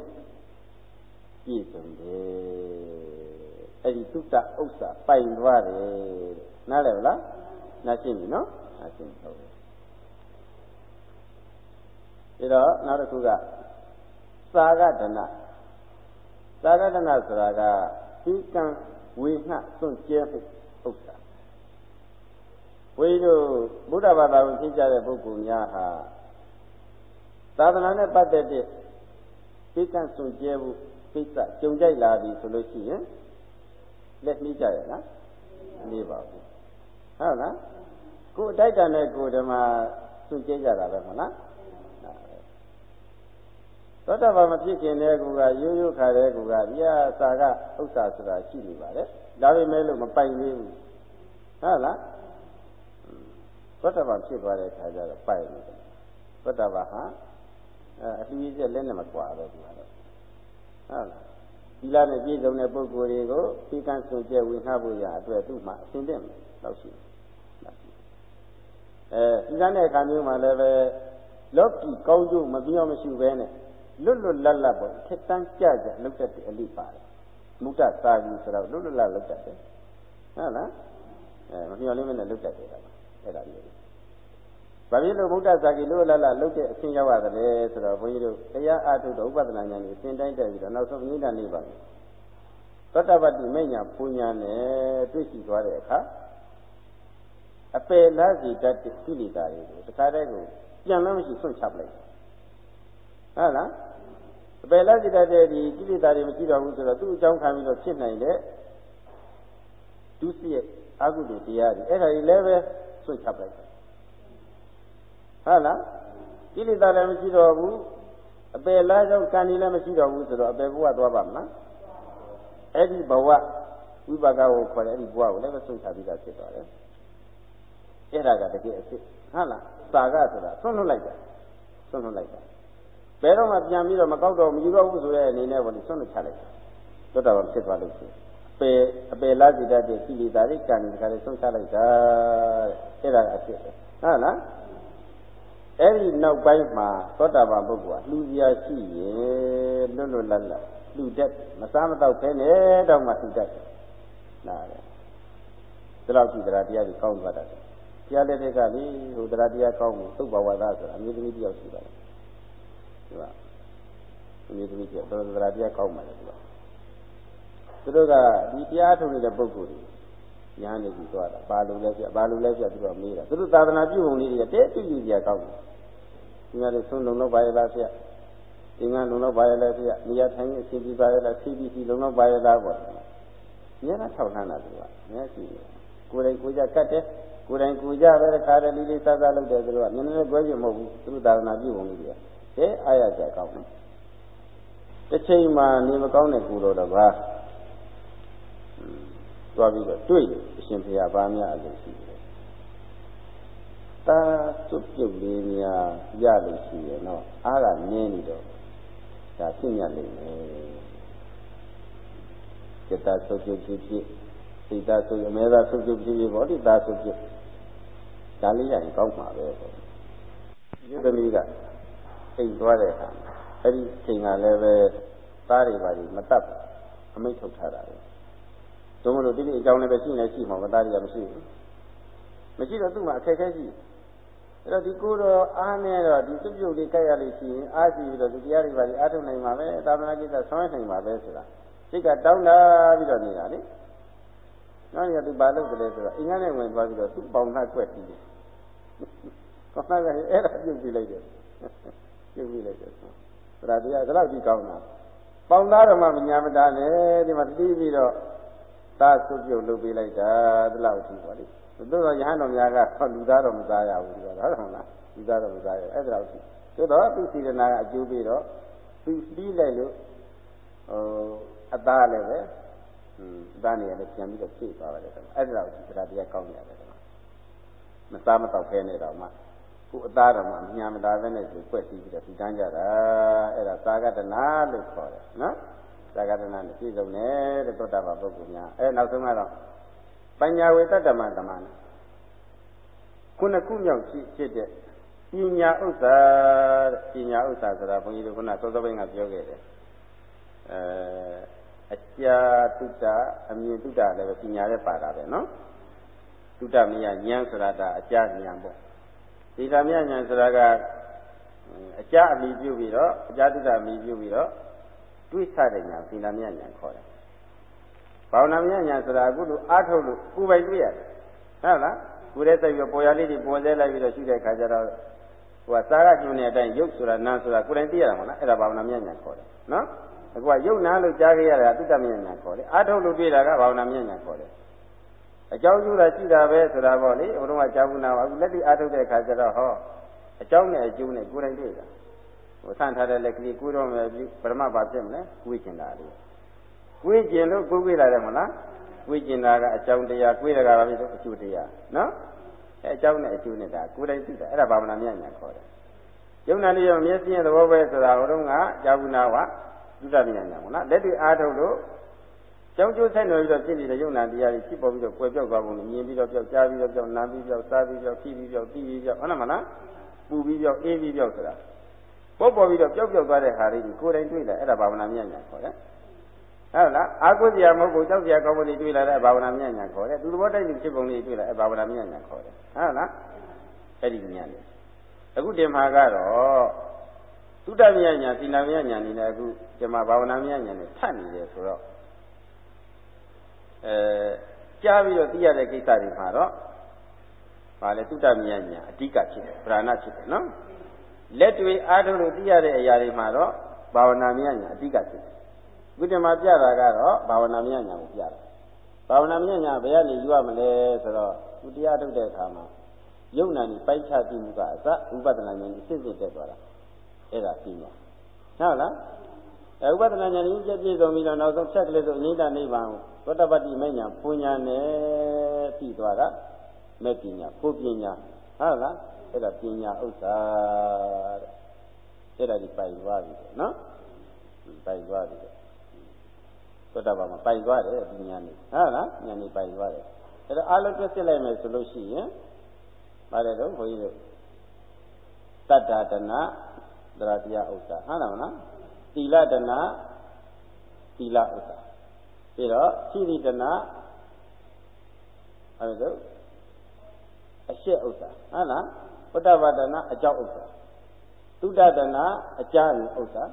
[SPEAKER 1] ပြည့်စုံတယ်အဲ့ဒီတုတ္တဥစ္စာပိုင်သွားတယ်နားလည်လားနားရှင်းပြီနော်နားရှင်းဟုတ်တယ်ဒါတော့နောက်တစ်ခုကသာဂဒနာသာဂဒနာဆိုတာကဒီကံဝေငှစွန့်ကျဲမှုဥစ္စာဘုန်းကြီးတို့ဘုရားဘာသာဝင်ဖြစ်ကြတဲ့ပုဂ္ဂိုလ်များဟာ သာသနာနဲ့ပတ်သက်တဲ့ပိကန့်စွန့်ကြဲမှုကိစ္စကြုံကြိုက်လာပြီဆိုလို့ရှိရင်လက်နှီးကြရလားနေပါဘူးဟုတ်လားကိုယ်အတိုက်တန်တဲ့ကိုယ်ဓမ္မစွန့်ကြဲကြတာပဲမဟုတ်လားသောတာပန်မဖြစ်ခင်တည်းကရိုးရိုးခါတဲ့ကူကဒီဟာစာကဥစ္စာဆိုတာရှိနေပါတယ်ဒါပေမဲ့လို့မပိုင်သေးဘူးဟုတ်လားသောတာပန်ဖြစ်သွားတဲ့အခါကျတော့ပိုက်နေတယ်သောတာပန်ဟာ အလှကြီးချက်လက်နဲ့မကွာပဲဒီကတော့ဟုတ်လားဒီလာနဲ့ပြည့်စုံတဲ့ပုဂ္ဂိုလ်တွေကိုပြီးကန်းစွန့်ကြဲဝင်နှပ်ဖို့ရအတွက်သူ့မှာအစဉ်တည်းလောက်ရှိအဲဒီကန်းတဲ့အခါမျိုးမှာလည်းပဲလောကီကောင်းကျိုးမပြောင်းမရှိပဲနဲ့လွတ်လွတ်လပ်လပ်ပေါ့ထက်တန်းကြကြလောက်တတ်တဲ့အလိပါတယ်မုဒ္ဒစာကြီးဆိုတော့လွတ်လွတ်လပ်လောက်တတ်တယ်ဟုတ်လားအဲမမျှော်လင့်မနဲ့လောက်တတ်တယ်အဲ့ဒါလေး ဘာဖြစ်လို့ဗုဒ္ဓစာကြီးလွတ်လပ်လပ်လောက်တဲ့အဆင့်ရောက်ရတယ်လဲဆိုတော့ဘုန်းကြီးတို့တရားအားထုတ်တော့ဥပဒနာဉာဏ်ကြီးအစဉ်တိုင်းတက်ပြီးတော့နောက်ဆုံးအနိဒာနေပါပြီသတ္တပတ္တိမိညာပူညာနဲ့တွေ့ရှိသွားတဲ့အခါအပယ်လားစီတတ်တဲ့ကိလေသာတွေကိုတခါတည်းကိုပြန်လို့မရှိဆွန့်ချပလိုက်ဟုတ်လားအပယ်လားစီတတ်တဲ့ဒီကိလေသာတွေမရှိတော့ဘူးဆိုတော့သူ့အကြောင်းခံပြီးတော့ဖြစ်နိုင်တဲ့ဒုစရိုက်အကုသိုလ်တရားတွေအဲ့ဒါတွေလည်းပဲဆွန့်ချပလိုက် ဟုတ်လားကိလေသာလည်းမရှိတော့ဘူးအပယ်လားကြောင့်ကံကြီးလည်းမရှိတော့ဘူးဆိုတော့အပယ်ဘဝသွားပါမလားအဲ့ဒီဘဝဝိပါကကိုခေါ်တဲ့အဲ့ဒီဘဝကိုလည်းပဲဆုံးချပြီးသားဖြစ်သွားတယ်အဲ့ဒါကတကယ်အစ်ဟုတ်လားစာကဆိုတာဆွန့်လွတ်လိုက်တာဆွန့်လွတ်လိုက်တာဘယ်တော့မှပြန်ပြီးတော့မကောက်တော့မယူတော့ဘူးဆိုတဲ့အနေနဲ့ပေါ့လေဆွန့်လွတ်ချလိုက်တာသောတာပန်ဖြစ်သွားလို့ရှိရင်အပေအပေလားစီတတ်တဲ့ကိလေသာတွေကံတွေကလည်းဆုံးချလိုက်တာတဲ့အဲ့ဒါကအစ်ပဲဟုတ်လား အဲ့ဒီနောက်ပိုင်းမှာသောတာပန်ပုဂ္ဂိုလ်ကလှူစရာရှိရင်လွတ်လွတ်လပ်လပ်လှူတတ်မစားမတော့ဖဲနဲ့တော့မှလှူတတ်တယ်နားတယ်ဒီလောက်ကြည့်တရားတရားကြီးကောင်းသွားတာတရားလက်တွေကလေဟိုတရားတရားကောင်းမှုသုတ်ဘဝသားဆိုတာအမျိုးသမီးတယောက်ရှိပါတယ်ဒီကအမျိုးသမီးတယောက်တော်တရားတရားကောင်းပါလေဒီကသူတို့ကဒီတရားထုတ်နေတဲ့ပုဂ္ဂိုလ်တွေ ညာနေပြီးသွားတာဘာလို့လဲပြဘာလို့လဲပြသူတို့မေးတာသူတို့သာသနာပြုပုံလေးတွေကတဲတူယူကြကောင်းတယ်ဒီကနေ့ဆုံးလုံးတော့ပါရလားပြဒီကလုံတော့ပါရလဲပြနေရာထိုင်အစီပြီးပါရလားစီပြီးစီလုံတော့ပါရလားပေါ့ညနေထောက်ထမ်းတာသူကမျက်စိကိုယ်တိုင်ကိုယ်ကြကတ်တယ်ကိုယ်တိုင်ကိုယ်ကြပဲခါတယ်လေးလေးစသလုပ်တယ်သူတို့ကနည်းနည်းကွဲပြမဟုတ်ဘူးသူတို့သာသနာပြုပုံလေးတွေကအဲအားရကြကောင်းတယ်တစ်ချိန်မှနေမကောင်းတဲ့ကိုတော်တော့ပါ သွားပြီးတော့တွေ့အရှင်ဘုရားဗာများအလိုရှိတယ်။တာစွပ်ပြုတ်လေးများရလို့ရှိရင်တော့အားကနင်းနေတော့ဒါဖြစ်မြတ်လိမ့်မယ်။จิตာဆုပ်ပြုတ်ဖြစ်ဖြစ်စိတ်သာဆုပ်အမဲသာဆုပ်ပြုတ်ဖြစ်ဖြစ်ဘောဓိသာဆုပ်ပြုတ်ဒါလေးရရင်ကောင်းမှာပဲပေါ့။ဒီသမီးကအိမ်သွားတဲ့အခါအဲ့ဒီချိန်ကလည်းပဲသားတွေပါလိမတတ်အမိတ်ထုတ်ထားတာပဲ။ တို့မလို့ဒီနေ့အကြောင်းလည်းပဲရှိနေရှိမှာမသားတွေကမရှိဘူး။မရှိတော့သူ့မှာအခက်အခဲရှိအဲ့တော့ဒီကိုယ်တော်အားနဲ့တော့ဒီစုပြုတ်လေးကြိုက်ရလို့ရှိရင်အားကြည့်ပြီးတော့ဒီတရားတွေပါလေအားထုတ်နိုင်မှာပဲသာသနာ့ကိစ္စဆောင်ရွက်နိုင်မှာပဲဆိုတာစိတ်ကတောင်းတာပြီးတော့နေတာလေနောက်ရသူဘာလုပ်ကြလဲဆိုတော့အင်္ဂါနဲ့ဝင်သွားပြီးတော့သူ့ပေါင်နှက်ွက်ပြီးတယ်။ကောင်းတာကအဲ့ဒါပြုတ်ပြီးလိုက်တယ်။ပြုတ်ပြီးလိုက်တယ်ဆို။ဒါတရားဒါတော့ဒီကောင်းတာ။ပေါင်သားတော်မှမညာမတာနဲ့ဒီမှာတီးပြီးတော့ သာစုပြုတ်လုပ်ပေးလိုက်တာဒီလောက်ရှိပါလိမ့်။သို့တော့ယဟန်တော်များကလူသားတော့မစားရဘူးဒီကတော့ဟုတ်လားလူသားတော့မစားရအဲ့ဒါတော့ရှိသို့တော့သူစီရနာကအကျိုးပေးတော့သူပြီးလိုက်လို့ဟိုအသားလည်းပဲอืมအသားနေရာလည်းပြန်ပြီးတော့ဖြည့်သွားပါတယ်အဲ့ဒါတော့ဒီတရားတရားကောင်းနေရတယ်ကွာမစားမတော့ခဲနေတော့မှခုအသားတော်မှညံမတာပဲနဲ့ဆိုဖွက်ပြီးတော့ဒီတန်းကြတာအဲ့ဒါသာဂတနာလို့ခေါ်တယ်နော် သာဂတနာနဲ့ပြည့်စုံတယ်တဲ့သောတာပန်ပုဂ္ဂိုလ်များအဲနောက်ဆုံးကတော့ပညာဝေတ္တမတမန်ခုနှစ်ခုမြောက်ဖြစ်တဲ့ပညာဥစ္စာတဲ့ပညာဥစ္စာဆိုတာဘုန်းကြီးတို့ခုနသောသောဘိန်းကပြောခဲ့တယ်အဲအကြာတုတ္တအမြင်တုတ္တလည်းပဲပညာလည်းပါတာပဲနော်တုတ္တမြညာဉာဏ်ဆိုတာဒါအကြာဉာဏ်ပေါ့ဒီကမြညာဉာဏ်ဆိုတာကအကြာအမိပြုပြီးတော့အကြာတုတ္တအမိပြုပြီးတော့ တွေးဆတဲ့ဉာဏ်ဒီကမြညာဉာဏ်ခေါ်တယ်ဘာဝနာမြညာဆိုတာအခုလိုအားထုတ်လို့ကိုယ်ပိုင်တွေ့ရတယ်ဟုတ်လားကိုယ်ရဲ့စိတ်ပြီးပေါ်ရလေးတွေပေါ်စဲလိုက်ပြီးတော့ရှိတဲ့ခါကျတော့ဟိုကစာရကျုံနေတဲ့အတိုင်းရုပ်ဆိုတာနာမ်ဆိုတာကိုယ်တိုင်သိရတာမဟုတ်လားအဲ့ဒါဘာဝနာမြညာခေါ်တယ်နော်အခုကရုပ်နာလို့ကြားခဲ့ရတာသုတ္တမြညာခေါ်တယ်အားထုတ်လို့တွေ့တာကဘာဝနာမြညာခေါ်တယ်အကြောင်းကျိုးတာရှိတာပဲဆိုတာပေါ့လေဘုရားကကြားဘူးနာပါအခုလက်တွေ့အားထုတ်တဲ့ခါကျတော့ဟောအကြောင်းနဲ့အကျိုးနဲ့ကိုယ်တိုင်တွေ့တာ ဟိုဆန့်ထားတဲ့လက်ကလေးကိုယ်တော့မယ်ပရမဘာဖြစ်မလဲကိုယ်ကျင်တာလေးကိုယ်ကျင်လို့ကိုယ်တွေ့လာတယ်မဟုတ်လားကိုယ်ကျင်တာကအကြောင်းတရားကိုယ်တကာပါပြီဆိုအကျိုးတရားနော်အဲအကြောင်းနဲ့အကျိုးနဲ့ဒါကိုယ်တိုင်သိတာအဲ့ဒါဘာဝနာမြညာခေါ်တယ်ယုံနာလေးရောမျက်စိရဲ့သဘောပဲဆိုတာဟိုတုန်းကကြာဘူးနာဝသုတမြညာဟုတ်လားလက်တွေ့အားထုတ်လို့ကြောင်းကျိုးဆိုင်တော်ပြီးတော့ဖြစ်နေတဲ့ယုံနာတရားတွေဖြစ်ပေါ်ပြီးတော့ကွယ်ပြောက်သွားပုံနဲ့မြင်ပြီးတော့ပြောက်ကြားပြီးတော့ပြောက်နားပြီးပြောက်စားပြီးပြောက်ဖြီးပြီးပြောက်ပြီးပြီးပြောက်ဟုတ်လားမလားပူပြီးပြောက်အေးပြီးပြောက်ဆိုတာ ပ ပေါ်ပေါ်ပြီးတော့ပျောက်ပျောက်သွားတဲ့ဟာလေးကိုကိုယ်တိုင်တွေ့လာအဲ့ဒါဘာဝနာမြတ်ညာခေါ်တယ်ဟုတ်လားအာကိုစရာမဟုတ်ဘူးကြောက်စရာကောင်းမှုတွေတွေ့လာတဲ့ဘာဝနာမြတ်ညာခေါ်တယ်သူသဘောတိုက်သူဖြစ်ပုံလေးတွေ့လာအဲ့ဘာဝနာမြတ်ညာခေါ်တယ်ဟုတ်လားအဲ့ဒီဉာဏ်လေးအခုတင်မှာကတော့သုတမြတ်ညာသီလမြတ်ညာနေနဲ့အခုဒီမှာဘာဝနာမြတ်ညာနဲ့ထပ်နေတယ်ဆိုတော့အဲကြားပြီးတော့သိရတဲ့ကိစ္စတွေမှာတော့ဘာလဲသုတမြတ်ညာအဓိကဖြစ်တယ်ဗราဏဖြစ်တယ်နော် လက်တွေအားထုတ်လို့သိရတဲ့အရာတွေမှာတော့ဘာဝနာမြတ်ညာအဓိကဖြစ်တယ်ခုဒီမှာပြတာကတော့ဘာဝနာမြတ်ညာကိုပြတာဘာဝနာမြတ်ညာဘယ်ကနေယူရမလဲဆိုတော့သူတရားထုတ်တဲ့အခါမှာယုံနာนี่ပိုက်ချသိမှုကအစဥပဒနာဉာဏ်ကြီးစစ်စစ်တက်သွားတာအဲ့ဒါပြီးညာဟုတ်လားအဲဥပဒနာဉာဏ်ကြီးပြည့်ပြည့်စုံပြီးတော့နောက်ဆုံးဖြတ်ကလေးဆိုအနိဒနိဗ္ဗာန်သောတပတ္တိမဉ္ဇဉ်ပူညာနဲ့ပြီးသွားတာမဲ့ပညာကိုပညာဟုတ်လား အဲ့ဒါပညာဥစ္စာတဲ့အဲ့ဒါဒီပိုင်သွားပြီနော်ပိုင်သွားပြီသောတပန်မှာပိုင်သွားတယ်ပညာနဲ့ဟုတ်လားဉာဏ်နဲ့ပိုင်သွားတယ်အဲ့တော့အလုံးပြစ်လိုက်မယ်ဆိုလို့ရှိရင်ပါတယ်တော့ဘုန်းကြီးတို့တတ္တာတနာသရတရားဥစ္စာဟုတ်လားမလားသီလတနာသီလဥစ္စာပြီးတော့သီရိတနာအဲ့ဒါအရှက်ဥစ္စာဟုတ်လား ဝတ္တပတနာအကြောက်ဥစ္စာသုဒ္ဓတနာအကြမ်းဥစ္စာ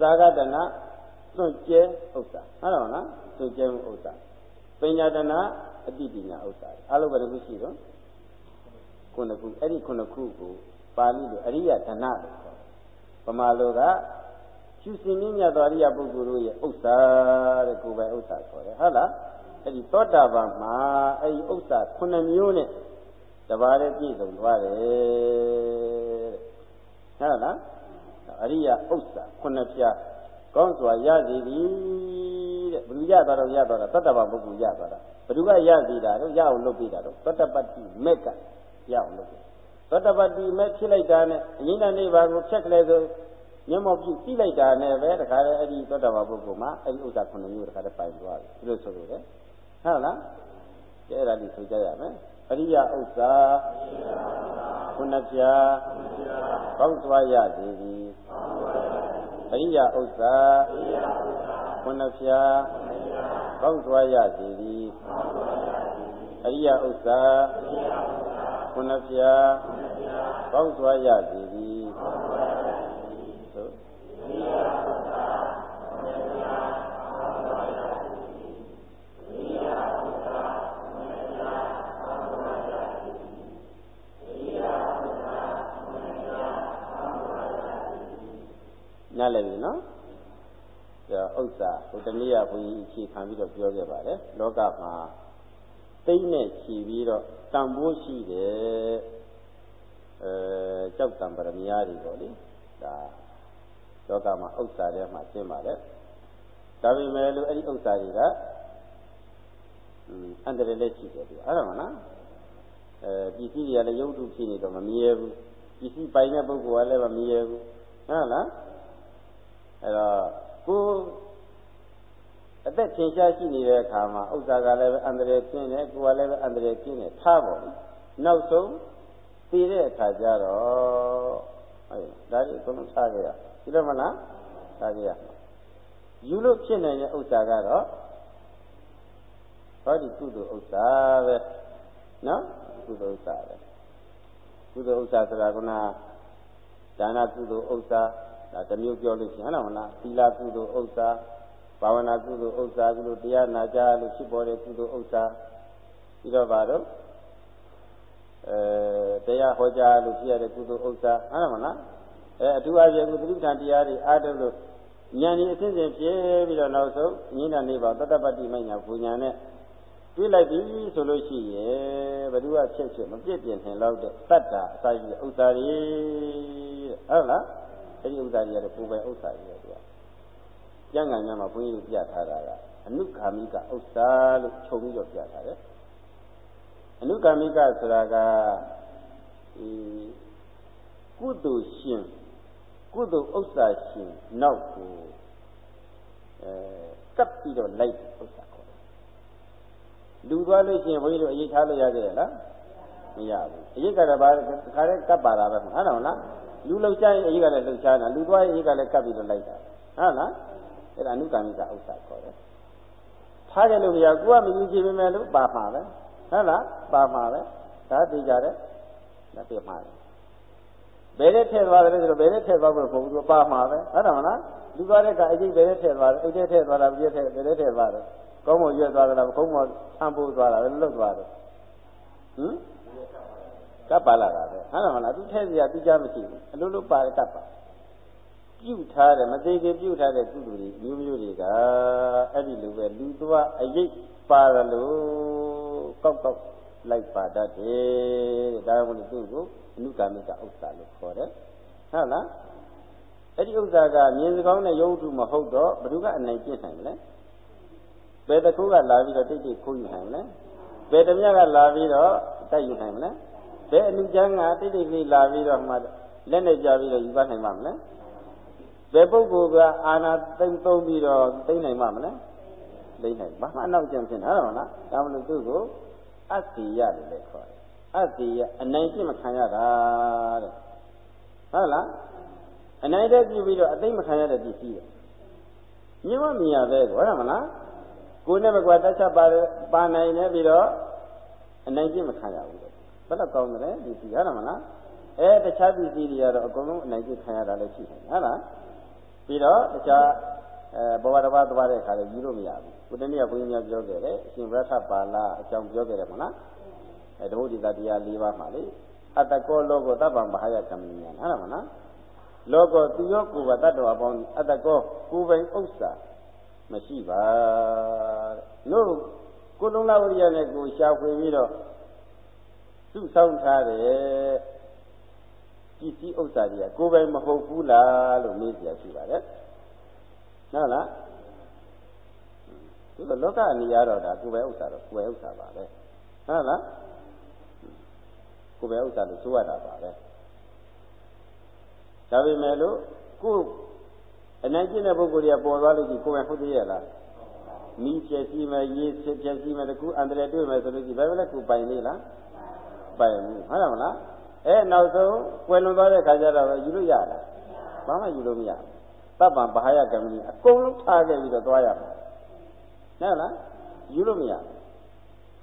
[SPEAKER 1] သာဂတနာသွန့်ကျဲဥစ္စာဟုတ်လားမလားသွန့်ကျဲမှုဥစ္စာပညာတနာအတိပညာဥစ္စာအလုံးပဲတစ်ခုရှိတော့ခုနှစ်ခုအဲ့ဒီခုနှစ်ခုကိုပါဠိလိုအရိယဓနလို့ခေါ်ဗမာလိုကကျူစင်မြင့်မြတ်သောအရိယပုဂ္ဂိုလ်တို့ရဲ့ဥစ္စာတဲ့ကိုယ်ပိုင်ဥစ္စာခေါ်တယ်ဟုတ်လားအဲ့ဒီသောတာပန်မှာအဲ့ဒီဥစ္စာခုနှစ်မျိုးနဲ့ တပါးနဲ့ပြည့်စုံသွားတယ်တဲ့ဟုတ်လားအရိယဥစ္စာခုနှစ်ပြားကောင်းစွာရစီသည်တဲ့ဘယ်လိုရသွားတော့ရသွားတာသတ္တဗပုဂ္ဂိုလ်ရသွားတာဘယ်သူကရစီတာတော့ရအောင်လုပ်ပေးတာတော့သတ္တပတ္တိမက်ကရအောင်လုပ်ပေးသတ္တပတ္တိမက်ဖြစ်လိုက်တာနဲ့အငိမ့်တဲ့နိဗ္ဗာန်ကိုဖြတ်ကလေးဆိုမျက်မှောက်ပြုပြီးလိုက်တာနဲ့ပဲတခါလေအဲ့ဒီသောတာပန်ပုဂ္ဂိုလ်မှာအဲ့ဒီဥစ္စာခုနှစ်မျိုးတခါလေပိုင်သွားပြီဒီလိုဆိုလို့လေဟုတ်လားကဲအဲ့ဒါလေးဆိုကြရမယ် အရိယဥစ္စာခုနှစ်ပြားကောင်းစွာရသည်သည်အရိယဥစ္စာခုနှစ်ပြားကောင်းစွာရသည်သည်အရိယဥစ္စာခုနှစ်ပြားကောင်းစွာရသည်သည်သို့အရိယဥစ္စာ နားလည်ပြီနော်ဒါဥစ္စာဟိုတနည်းကဘုန်းကြီးအခြေခံပြီးတော့ပြောခဲ့ပါတယ်လောကမှာသိမ့်နဲ့ခြီးပြီးတော့တန်ဖိုးရှိတယ်အဲကြောက်တံပရမယာတွေပေါ့လေဒါလောကမှာဥစ္စာတွေမှာရှင်းပါတယ်ဒါပေမဲ့လို့အဲ့ဒီဥစ္စာတွေကအန္တရာယ်လက်ရှိတယ်သူအဲ့ဒါမလားအဲပစ္စည်းတွေကလည်းရုပ်တုဖြစ်နေတော့မမြဲဘူးပစ္စည်းပိုင်တဲ့ပုဂ္ဂိုလ်ကလည်းမမြဲဘူးဟုတ်လား အဲ့တော့ကိုအသက်ထင်ရှားရှိနေတဲ့အခါမှာဥစ္စာကလည်းပဲအန္တရာယ်ကျင်းတယ်ကိုယ်ကလည်းပဲအန္တရာယ်ကျင်းတယ်ထားပါဘူးနောက်ဆုံးသိတဲ့အခါကျတော့အဲဒါကြီးအကုန်လုံးထားကြရဒီလိုမလားထားကြရယူလို့ဖြစ်နေတဲ့ဥစ္စာကတော့ဟောဒီကုသိုလ်ဥစ္စာပဲနော်ကုသိုလ်ဥစ္စာပဲကုသိုလ်ဥစ္စာဆိုတာကဒါနကုသိုလ်ဥစ္စာ ဒါတမျိုးပြောလို့ရှိရင်ဟုတ်လားသီလကုသိုလ်ဥစ္စာဘာဝနာကုသိုလ်ဥစ္စာကုသိုလ်တရားနာကြလို့ဖြစ်ပေါ်တဲ့ကုသိုလ်ဥစ္စာပြီးတော့ဘာတော့အဲတရားဟောကြားလို့ဖြစ်ရတဲ့ကုသိုလ်ဥစ္စာဟုတ်မလားအဲအထူးအဖြင့်ကုသတိထံတရားတွေအားထုတ်လို့ဉာဏ်ကြီးအစဉ်စဉ်ဖြစ်ပြီးတော့နောက်ဆုံးဉာဏ်နဲ့နေပါတတ္တပတ္တိမညာဘုညာနဲ့တွေးလိုက်ပြီဆိုလို့ရှိရင်ဘယ်သူကဖြစ်ဖြစ်မပြည့်ပြင်းထင်လောက်တဲ့တတ္တာအစာကြီးဥစ္စာတွေဟုတ်လား အဲ့ဒီဥစ္စာတွေကတော့ပူပဲဥစ္စာတွေသူကကျမ်းဂန်များမှာဘုန်းကြီးတို့ပြထားတာကအနုကာမိကဥစ္စာလို့ခြုံပြီးတော့ပြထားတယ်အနုကာမိကဆိုတာကဒီကုသိုလ်ရှင်ကုသိုလ်ဥစ္စာရှင်နောက်ကိုအဲကပ်ပြီးတော့လိုက်ဥစ္စာခေါ်တယ်လူသွားလို့ရှိရင်ဘုန်းကြီးတို့အရေးထားလို့ရခဲ့ရလားမရဘူးအရေးကတော့ဘာခါရဲကပ်ပါတာပဲဟုတ်လားမ လူလှုပ်ရှားရင်အေးကလည်းလှုပ်ရှားတာလူသွားရင်အေးကလည်းကပ်ပြီးတော့လိုက်တာဟုတ်လားအဲ့ဒါအနုကမိကဥစ္စာခေါ်တယ်ထားတယ်လို့မရကိုကမယူကြည့်ပေမဲ့လို့ပါမှာပဲဟုတ်လားပါမှာပဲဒါသိကြတယ်ဒါပြမှာတယ်ဘယ်နဲ့ထည့်သွားတယ်ဆိုတော့ဘယ်နဲ့ထည့်သွားဖို့မဟုတ်ဘူးပါမှာပဲဟုတ်တယ်မလားလူသွားတဲ့ကအကျိဘယ်နဲ့ထည့်သွားတယ်အိတ်ထဲထည့်သွားတာပြည့်ထည့်ဘယ်နဲ့ထည့်သွားတယ်ကောင်းမွန်ရွက်သွားတာကုန်းမောဆံပိုးသွားတာဘယ်လိုလုပ်သွားတယ်ဟမ် ကပ်ပါလာတာပဲဟုတ်တယ်မလားသူထည့်စရာသူကြမရှိဘူးအလိုလိုပါတယ်ကပ်ပါပြုတ်ထားတယ်မသေးသေးပြုတ်ထားတဲ့ကုသိုလ်တွေမျိုးမျိုးတွေကအဲ့ဒီလိုပဲလူသွားအရေးပါရလို့ကောက်ကောက်လိုက်ပါတတ်တယ်တဲ့ဒါကြောင့်သူ့ကိုအနုကာမိကဥစ္စာလို့ခေါ်တယ်ဟုတ်လားအဲ့ဒီဥစ္စာကမြင်စကောင်းတဲ့ယုတ်တုမဟုတ်တော့ဘယ်သူကအနိုင်ကျင့်နိုင်မလဲဘယ်တစ်ခုကလာပြီးတော့တိတ်တိတ်ခိုးယူနိုင်မလဲဘယ်တမကလာပြီးတော့တိုက်ယူနိုင်မလဲ ဘယ်အနုကျမ်းကတိတ်တိတ်လေးလာပြီးတော့မှလက်နဲ့ကြပြီးတော့ယူပါနိုင်မှာမလဲဘယ်ပုဂ္ဂိုလ်ကအာနာသိမ့်သုံးပြီးတော့သိမ့်နိုင်မှာမလဲလိမ့်နိုင်ဘာမှအနောက်ကျန်ဖြစ်နေတာဟုတ်လားဒါမလို့သူ့ကိုအတ္တိယလို့လည်းခေါ်တယ်အတ္တိယအနိုင်ကျင့်မခံရတာတဲ့ဟုတ်လားအနိုင်တဲ့ပြုပြီးတော့အသိမခံရတဲ့ပစ္စည်းပဲမြင်မမြင်ရပဲဟုတ်လားမလားကိုယ်နဲ့မကွာတတ်ချက်ပါပါနိုင်နေပြီးတော့အနိုင်ကျင့်မခံရဘူးတဲ့ ဘယ်တော့ကောင်းတယ်ပစ္စည်းဟုတ်လားမလားအဲတခြားပစ္စည်းတွေကတော့အကုန်လုံးအနိုင်ကျင့်ခံရတာလည်းရှိတယ်ဟုတ်လားပြီးတော့တခြားအဲဘဝတစ်ပါးသွားတဲ့အခါလည်းယူလို့မရဘူးကိုတနေ့ကဘုန်းကြီးများပြောခဲ့တယ်အရှင်ဗရထပါဠအကြောင်းပြောခဲ့တယ်မလားအဲဓမ္မတိတရား၄ပါးမှာလေအတ္တကောလောကောတပ္ပံမဟာယကမ္မဉာဏ်ဟုတ်လားမလားလောကောသူရောကိုယ်ကတတ္တဝါပေါင်းအတ္တကောကိုယ်ပိုင်ဥစ္စာမရှိပါတဲ့တို့ကိုလုံးလာဝရိယနဲ့ကိုရှာဖွေပြီးတော့ စုဆောင်းထားတဲ့ပစ္စည်းဥစ္စာတွေကကိုယ်ပိုင်မဟုတ်ဘူးလားလို့မေးစရာရှိပါတယ်။ဟုတ်လား။ဒီလိုလောကအနေရတော့ဒါကိုယ်ပိုင်ဥစ္စာတော့ကိုယ်ပိုင်ဥစ္စာပါပဲ။ဟုတ်လား။ကိုယ်ပိုင်ဥစ္စာလို့ဆိုရတာပါပဲ။ဒါပေမဲ့လို့ကိုယ်အနိုင်ကျင့်တဲ့ပုဂ္ဂိုလ်တွေကပေါ်သွားလို့ရှိကိုယ်ပိုင်ဟုတ်သေးရဲ့လား။မိပြည့်စီမယ်ရေးပြည့်စီမယ်တကူအန္တရာယ်တွေ့မယ်ဆိုလို့ရှိဘယ်လိုလဲကိုယ်ပိုင်လေလား။ ပိုင်ဘူးဟုတ်တယ်မလားအဲနောက်ဆုံးကွယ်လွန်သွားတဲ့ခါကျတော့ယူလို့ရလားဘာမှယူလို့မရဘူးတပ်ပံဘာယကံကြီးအကုန်လုံးထားခဲ့ပြီးတော့သွားရမှာဟုတ်လားယူလို့မရ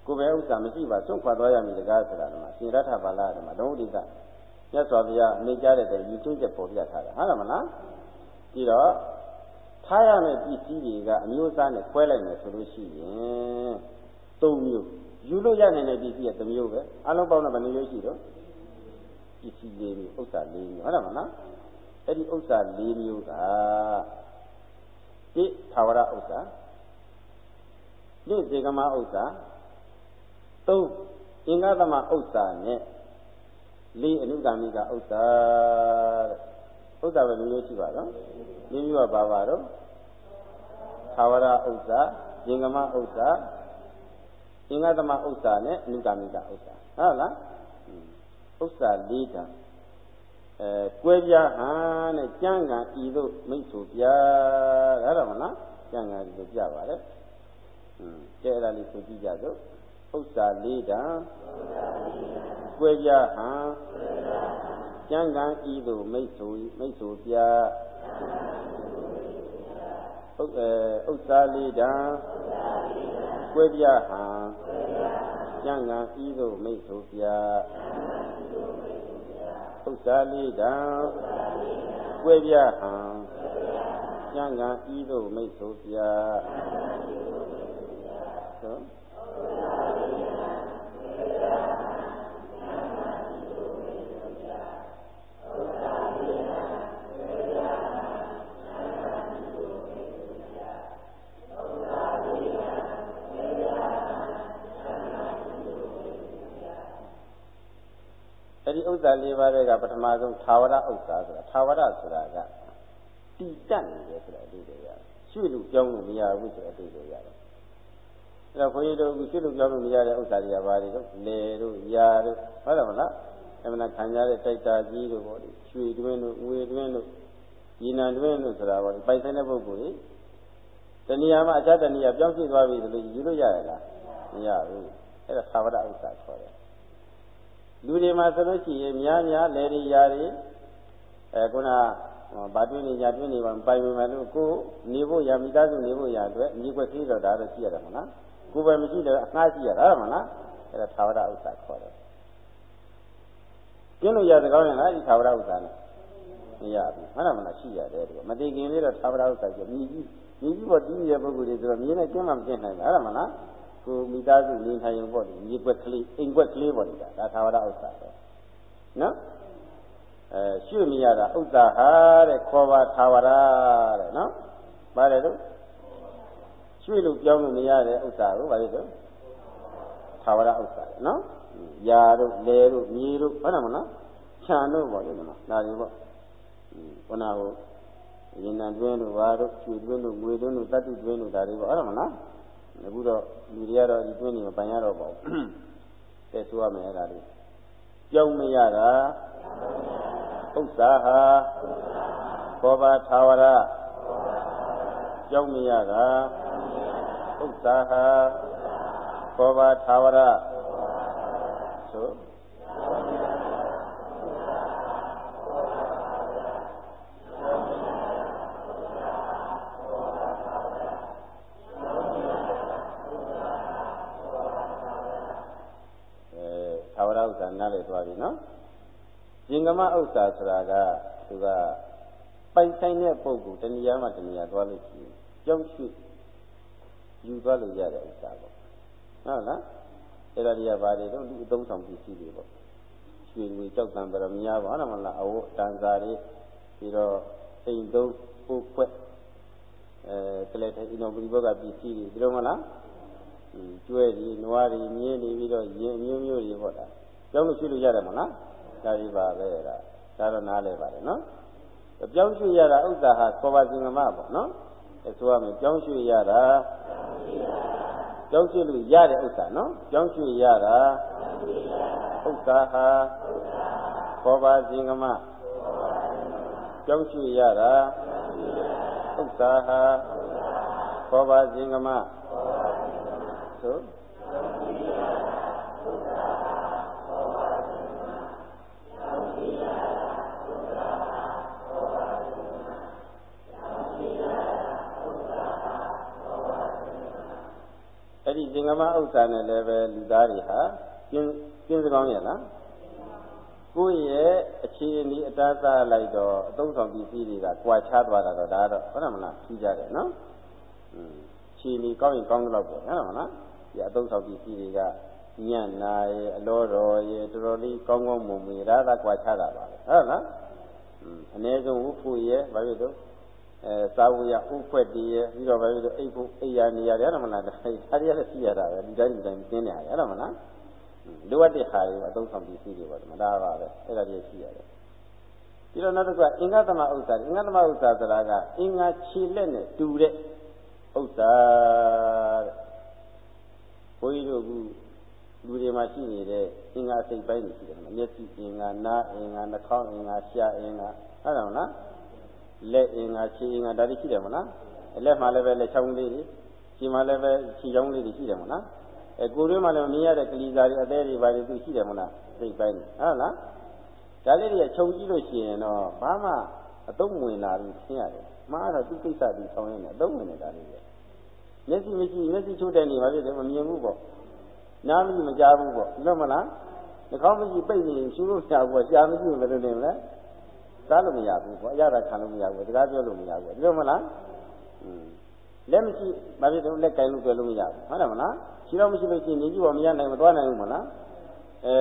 [SPEAKER 1] ကိုယ်ပဲဥစ္စာမရှိပါစွန့်ခွာသွားရမည်တကားဆိုတာကရှင်ရထဘာလာကမှာဒုဝိဒမြတ်စွာဘုရားအမိကြတဲ့ယူသွင်းချက်ပေါ်ပြထားတာဟုတ်လားမလားပြီးတော့ထားရမယ့်ပစ္စည်းတွေကအမျိုးအစားနဲ့ခွဲလိုက်မယ်ဆိုလို့ရှိရင်၃မျိုး ယူလို့ရနိုင်တဲ့ပစ္စည်းက၃မျိုးပဲအလုံးပေါင်းတော့ဘယ်နှမျိုးရှိတော့ပစ္စည်း၄မျိုးဥစ္စာ၄မျိုးဟုတ်တယ်မလားအဲ့ဒီဥစ္စာ၄မျိုးကတိသာဝရဥစ္စာတိဇေကမဥစ္စာ၃အင်္ဂသမဥစ္စာနဲ့လေးအနုဂါမိကဥစ္စာတဲ့ဥစ္စာပဲမျိုးရှိပါတော့၄မျိုးကဘာပါတော့သာဝရဥစ္စာဇေကမဥစ္စာ အင်္ဂသမဥစ္စာနဲ့အနုဂါမိကဥစ္စာဟုတ်လားဥစ္စာ၄တန်အဲကွဲပြားဟန်နဲ့ကြံ့ကံဤသို့မိတ်ဆိုပြဒါတော့မလားကြံ့ကံဤသို့ပြပါလေอืมကဲအဲ့ဒါလေးဆိုကြည့်ကြစို့ဥစ္စာ၄တန်ကွဲပြားဟန်ကြံ့ကံဤသို့မိတ်ဆိုမိတ်ဆိုပြ ဥအဲဥစ္စာ၄တန်ကွဲပြားဟန်ကြံ့ကံဤသို့မိတ်ဆိုပြဥစ္စာလေးတံကွဲပြဟံကျန်ကံဤသို့မိတ်ဆိုပြသောအဲ့ဒီဥစ္စာ ၄ပါးတွေကပထမဆုံးသာဝရဥစ္စာဆိုတာသာဝရဆိုတာကတည်တတ်နေတယ်ဆိုတဲ့အဓိပ္ပာယ်ရတယ်ရွှေ့လို့ကြောင်းလို့မရဘူးဆိုတဲ့အဓိပ္ပာယ်ရတယ်အဲ့တော့ခွန်ကြီးတို့ကရွှေ့လို့ကြောင်းလို့မရတဲ့ဥစ္စာတွေကဘာတွေလဲလေတို့ယာတို့ဟုတ်တယ်မလားအမှန်ခံရတဲ့တိုက်တာကြီးတို့ပေါ့လေရွှေတွင်းတို့ငွေတွင်းတို့ยีနံတွင်းတို့ဆိုတာပေါ့လေပိုက်ဆိုင်တဲ့ပုဂ္ဂိုလ်ကြီးတဏှာမှာအခြားတဏှာပြောင်းပြသွားပြီဆိုလို့ယူလို့ရရလားမရဘူးအဲ့ဒါသာဝရဥစ္စာခေါ်တယ် လူတွေမှာဆိုလို့ရှိရင်များများလေရိယာတွေအဲခုနဘာတွင်းနေညာတွင်းနေပါပိုင်ပေမဲ့လို့ကိုနေဖို့ရမိသားစုနေဖို့ရအတွက်မြေွက်ကလေးတော့ဒါတော့ရှိရတယ်မဟုတ်လားကိုယ်ပဲမရှိတော့အငှားရှိရတာမဟုတ်လားအဲဒါသာဝရဥစ္စာခေါ်တယ်ကျင်းလို့ရသကောင်းရင်လားဒီသာဝရဥစ္စာနဲ့မရဘူးမှန်တယ်မလားရှိရတယ်ဒီမတိခင်လေးတော့သာဝရဥစ္စာကျမြည်ကြီးမြည်ကြီးပေါ်တီးနေတဲ့ပုဂ္ဂိုလ်တွေဆိုတော့မြည်နဲ့ကျင်းမှမကျင်းနိုင်ဘူးအဲ့ဒါမလား ကိုမိသားစုနေထိုင်ရင်ပေါ့ဒီမြေွက်ကလေးအိမ်ွက်ကလေးပေါ့ဒီကဒါသာဝရဥစ္စာပဲနော်အဲရှုမြရတာဥစ္စာဟာတဲ့ခေါ်ပါသာဝရတဲ့နော်ပါတယ်လို့ရွှေ့လို့ပြောင်းလို့မရတဲ့ဥစ္စာကိုဗါလို့ဆိုသာဝရဥစ္စာနော်ယာတို့လေတို့မြေတို့ဟုတ်တယ်မလားခြံတို့ပေါ့လေနော်ဒါတွေပေါ့ခုနကရင်နံတွင်းတို့ဘာတို့ရွှေတွင်းတို့ငွေတွင်းတို့တတ္တုတွင်းတို့ဒါတွေပေါ့ဟုတ်တယ်မလား အခုတော့လူတွေကတော့ဒီတွင်းတွေမပိုင်ရတော့ပါဘူးကဲဆိုရမယ်အဲ့ဒါတွေပြောင်းမရတာဥစ္စာဟာဘောဘာသာဝရကြောင်းမရတာဥစ္စာဟာဘောဘာသာဝရဆိုသာဝရဥစ္စာနားလည် သွားပြီနော်ရင်ကမဥစ္စာဆိုတာကသူကပိုင်ဆိုင်တဲ့ပုံကိုတဏှာမှတဏှာသွားလို့ရှိရင်ကြောက်ရွှေ့ယူသွားလို့ရတဲ့ဥစ္စာပေါ့ဟုတ်လားအဲ့ဒါတွေကဘာတွေတော့လူအသုံးဆောင်ပစ္စည်းတွေပေါ့ရွှေငွေကြောက်တံပရမများပါဟုတ်မလားအဝတ်တန်စာတွေပြီးတော့အိမ်သုံးပုတ်ခွက်အဲကလေးတဲ့အင်တော်ပရိဘောကပစ္စည်းတွေဒီလိုမလားကျွဲတွေနွားတွေမြင်းတွေပြီးတော့ရင်မျိုးမျိုးတွေပေါ့လား ကြောက်လို့ရှိလို့ရတယ်မလားဒါဒီပါပဲဒါဒါတော့နားလဲပါတယ်နော်ပြောင်းရွှေ့ရတာဥစ္စာဟာခောပါစင်္ဂမပေါ့နော်အဲဆိုရမယ်ပြောင်းရွှေ့ရတာပြောင်းရွှေ့လို့ရတဲ့ဥစ္စာနော်ပြောင်းရွှေ့ရတာဥစ္စာဟာခောပါစင်္ဂမပြောင်းရွှေ့ရတာဥစ္စာဟာခောပါစင်္ဂမဆိုအဲ့ဒီသင်္က မဥစ္စာနဲ့လည်းပဲလူသားတွေဟာကျင်းကျင်းစကောင်းရလားကိုယ့်ရဲ့အခြေအနေအတားသားလိုက်တော့အသုံးဆောင်ပစ္စည်းတွေကကြွာချသွားတာတော့ဒါတော့ဟုတ်မလားပြီးကြတယ်နော်อืมခြေအနေကောင်းရင်ကောင်းတော့ပေါ့ဟုတ်မလားဒီအသုံးဆောင်ပစ္စည်းတွေကညံ့နာရဲ့အလောတော်ရဲ့တော်တော်လေးကောင်းကောင်းမွန်မွန်ရတာကြွာချတာပါပဲဟုတ်လားအ ne zan wufu ya ba zai ဖြစ်လို့အဲသာဝရဥဖွက်တည်းရဲ့ပြီးတော့ဘာဖြစ်လို့အိတ်ဖို့အိယာနေရတယ်ဟုတ်မလားဒါရီရလည်းရှိရတာပဲဒီတိုင်းဒီတိုင်းကျင်းနေရတယ်ဟုတ်မလားလိုအပ်တဲ့ခါတွေအသုံးဆောင်ပစ္စည်းတွေပေါ့မဒါပါပဲအဲ့ဒါတွေရှိရတယ်ပြီးတော့နောက်တစ်ခုကအင်္ဂသမဥစ္စာအင်္ဂသမဥစ္စာဆိုတာကအင်္ဂါခြေလက်နဲ့တူတဲ့ဥစ္စာတဲ့ဘုန်းကြီးတို့ကလူတွေမှာရှိနေတဲ့အင်္ဂါစိတ်ပိုင်းတွေရှိတယ်မျက်စိအင်္ဂါနားအင်္ဂါနှာခေါင်းအင်္ဂါရှားအင်္ဂါဟုတ်တယ်မလား လက်အင်္ဂါခြေအင်္ဂါဒါတွေရှိတယ်မလားလက်မှာလည်းပဲလက်ချောင်းလေးတွေခြေမှာလည်းပဲခြေချောင်းလေးတွေရှိတယ်မလားအဲကိုယ်တွင်းမှာလည်းမြင်ရတဲ့ကလေးစားတွေအသေးတွေဘာတွေသူရှိတယ်မလားစိတ်ပိုင်းဟုတ်လားဒါလေးတွေကခြုံကြည့်လို့ရှိရင်တော့ဘာမှအတုံးဝင်လာပြီးရှင်းရတယ်မှားတော့သူကိစ္စသူဆောင်ရင်းနဲ့အတုံးဝင်နေတာလေးပဲမျက်စိမရှိမျက်စိချိုးတဲ့နေပါဖြစ်တယ်မမြင်ဘူးပေါ့နားမရှိမကြားဘူးပေါ့လွတ်မလားနှာခေါင်းမရှိပိတ်နေရှူလို့ရှားဘူးရှားမရှိဘူးဘယ်လိုနေမလဲ စားလို့မရဘူးပေါ့အရသာခံလို့မရဘူးတကားပြောလို့မရဘူးလွတ်မလားอืมလက်မရှိဘာဖြစ်လို့လက်ကင်လို့ပြောလို့မရဘူးဟုတ်တယ်မလားရှိတော့မရှိလို့ရှိရင်နေကြည့်ပါမရနိုင်မသွားနိုင်ဘူးမလားအဲ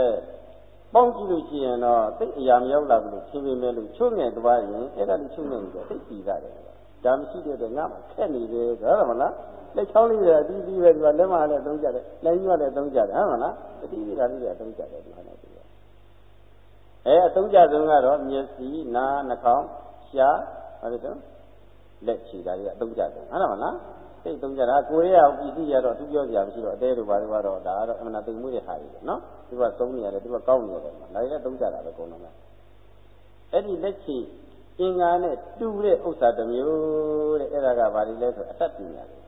[SPEAKER 1] ပေါင်းကြည့်လို့ရှိရင်တော့သိအရာမရောက်လာဘူးလို့ရှင်းပြမယ်လို့ချုံငယ်သွားရင်အဲ့ဒါလေးချုံငယ်ပြီးတော့သိပြီးသားတယ်ဒါမရှိတဲ့အတွက်ငါ့မှာခက်နေတယ်ဆိုတော့မလားလက်ချောင်းလေးတွေအပြီးပြီးပဲဒီကလက်မလည်းသုံးကြတယ်လက်ကြီးကလည်းသုံးကြတယ်ဟုတ်မလားအပြီးပြီးတာလေးတွေသုံးကြတယ်ဒီဟာနဲ့ဒီက အဲအသုံးကြဆုံးကတော့မျက်စိနားနှာခေါင်းရှားဘာလို့ဆိုလက်ချီတာတွေကအသုံးကြတယ်ဟုတ်တယ်မလားစိတ်သုံးကြတာကိုယ်ရဲ့ပစ္စည်းရတော့သူပြောကြရမရှိတော့အသေးတို့ဘာလို့ကတော့ဒါကတော့အမှန်သိမှုတဲ့ဟာတွေနော်သူကသုံးနေရတယ်သူကကောင်းနေရတယ်ဒါလည်းသုံးကြတာပဲအကုန်လုံးကအဲ့ဒီလက်ချီအင်္ဂါနဲ့တူတဲ့ဥစ္စာတစ်မျိုးတဲ့အဲ့ဒါကဘာတွေလဲဆိုအတ္တပညာတွေ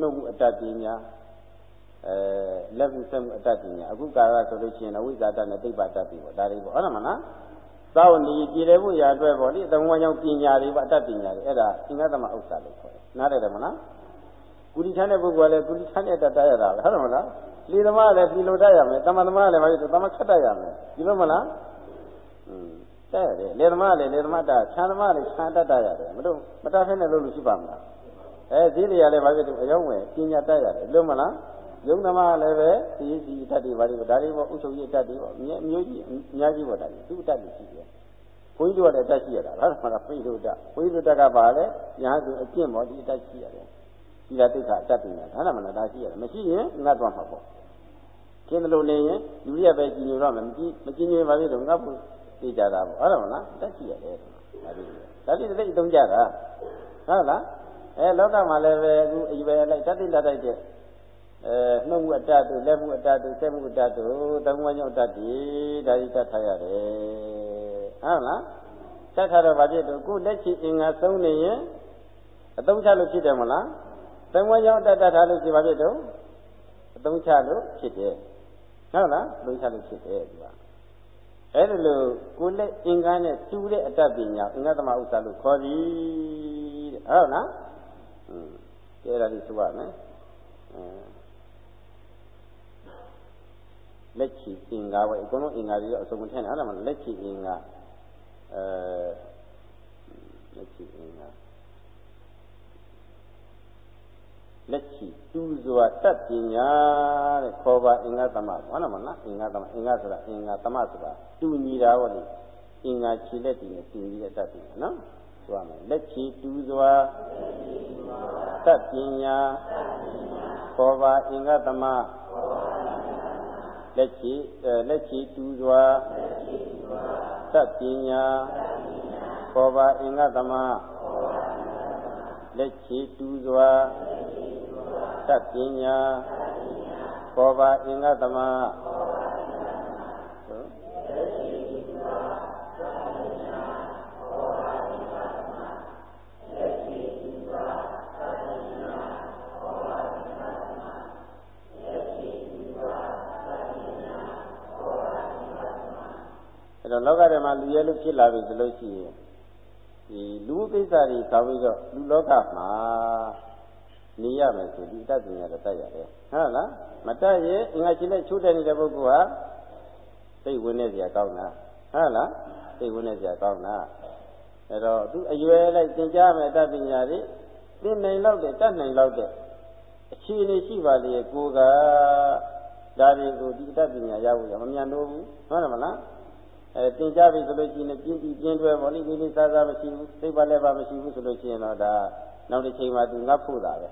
[SPEAKER 1] နှုတ်မှုအတ္တပညာ အဲလက်မှုဆက်မှုအတ္တပညာအခုကာရဆိုလို့ရှိရင်အဝိဇ္ဇာတတ်နဲ့သိပ္ပတတ်ပြီပေါ့ဒါတွေပေါ့ဟုတ်တယ်မလားသောက်နေကြည်တယ်ဖို့ရာအတွက်ပေါ့လေသမဝါကြောင့်ပညာတွေပါအတတ်ပညာတွေအဲ့ဒါအင်္ဂသမဥစ္စာလို့ခေါ်တယ်နားတယ်တယ်မလားကုလိထမ်းတဲ့ပုဂ္ဂိုလ်ကလည်းကုလိထမ်းတဲ့တတ်တတ်ရတာပဲဟုတ်တယ်မလားလေသမားလည်းပြည်လို့တတ်ရမယ်တမန်သမားလည်းဘာလို့တမခတ်တတ်ရမယ်ဒီလိုမလားอืมတတ်ရတယ်လေသမားလည်းလေသမားတတ်ခြံသမားလည်းခြံတတ်တတ်ရတယ်မတို့မတတ်ဖဲနဲ့လို့လို့ရှိပါမလားအဲဈေးတွေကလည်းဘာဖြစ်လို့အယောင်းဝယ်ပညာတတ်ရတယ်လို့မလား ယုံသမားလည်းပဲဒီစီတတ်တွေဘာတွေဒါတွေပေါ့ဥချုပ်ရတတ်တွေပေါ့မျိုးကြီးအများကြီးပေါ့ဒါတွေသူတတ်တွေရှိတယ်ဘုန်းကြီးတို့ကလည်းတတ်ရှိရတာဟုတ်တယ်မလားပိဋုတဘုန်းကြီးတို့တက်ကပါလေညာသူအကျင့်ပေါ့ဒီတတ်ရှိရတယ်ဒီကတိတ်ခအတတ်ပညာဟုတ်တယ်မလားဒါရှိရတယ်မရှိရင်ငတ်သွားမှာပေါ့ကျင်းတယ်လို့နေရင်လူရပဲကြည်ညိုတော့မယ်မကြည်မကြည်ညိုပါလေတော့ငတ်ဖို့သိကြတာပေါ့ဟုတ်တယ်မလားတတ်ရှိရတယ်ဒါတွေဒါတွေတိတ်သုံးကြတာဟုတ်လားအဲလောကမှာလည်းပဲအခုအရွယ်လိုက်တတ်တိတတ်တိုက်တဲ့ အဲနှုတ်မှုအတတ်တို့လက်မှုအတတ်တို့စက်မှုအတတ်တို့တမှုဝညောအတတ်ဒီဒါကြီးတတ်ထားရတယ်ဟုတ်လားတတ်ထားတော့ဗာဖြစ်တော့ခုလက်ချီအင်္ဂါသုံးနေရင်အသုံးချလို့ဖြစ်တယ်မလားတမှုဝညောအတတ်တတ်ထားလို့ရှိဗာဖြစ်တော့အသုံးချလို့ဖြစ်တယ်ဟုတ်လားအသုံးချလို့ဖြစ်တယ်ဒီကအဲ့ဒါလို့ကိုလက်အင်္ဂါနဲ့တူတဲ့အတတ်ပညာအင်္ဂါသမဥစ္စာလို့ခေါ်သည်တဲ့ဟုတ်လားอืมကဲဒါလေးဆိုပါမယ်အဲ လက်ချီအင်္ဂါပဲအကုန်လုံးအင်္ဂါတွေတော့အစုံမထည့်နဲ့အဲ့ဒါမှလက်ချီအင်္ဂါအဲလက်ချီအင်္ဂါလက်ချီတူစွာတတ်ပညာတဲ့ခေါ်ပါအင်္ဂါသမဟုတ်လားမလားအင်္ဂါသမအင်္ဂါဆိုတာအင်္ဂါသမဆိုတာတူညီတာပေါ့လေအင်္ဂါခြေလက်တည်နဲ့တူညီတဲ့တတ်ပညာနော်ဆိုရမယ်လက်ချီတူစွာတတ်ပညာခေါ်ပါအင်္ဂါသမခေါ်ပါ လက်ချီလက်ချီတူစွာသတ်ပညာခေါ်ပါအင်္ဂသမလက်ချီတူစွာသတ်ပညာခေါ်ပါအင်္ဂသမ တော့လောကထဲမှာလူရဲလူဖြစ်လာပြီဆိုလို့ရှိရင်ဒီလူကိစ္စတွေခေါင်းပြီးတော့လူလောကမှာနေရမယ်ဆိုဒီတတ်ပညာတော့တတ်ရတယ်ဟုတ်လားမတတ်ရင်အင်္ဂါရှိလက်ချိုးတဲ့နေတဲ့ပုဂ္ဂိုလ်ဟာသိဝင်နေစရာကောင်းတာဟုတ်လားသိဝင်နေစရာကောင်းတာအဲတော့သူအရွယ်လိုက်သင်ကြားမယ်တတ်ပညာတွေသင်နိုင်လောက်တဲ့တတ်နိုင်လောက်တဲ့အခြေအနေရှိပါလေကိုကဒါတွေကိုဒီတတ်ပညာရဖို့ရမမြန်တော့ဘူးဟုတ်တယ်မလား အဲသင်ကြပြီဆိုလို့ရှိရင်ပြင်းပြီးပြင်းတွဲပေါ့လေဒီလေးစားစားမရှိဘူးသိပါလည်းပါမရှိဘူးဆိုလို့ရှိရင်တော့ဒါနောက်တစ်ချိန်မှသူငတ်ဖို့တာပဲ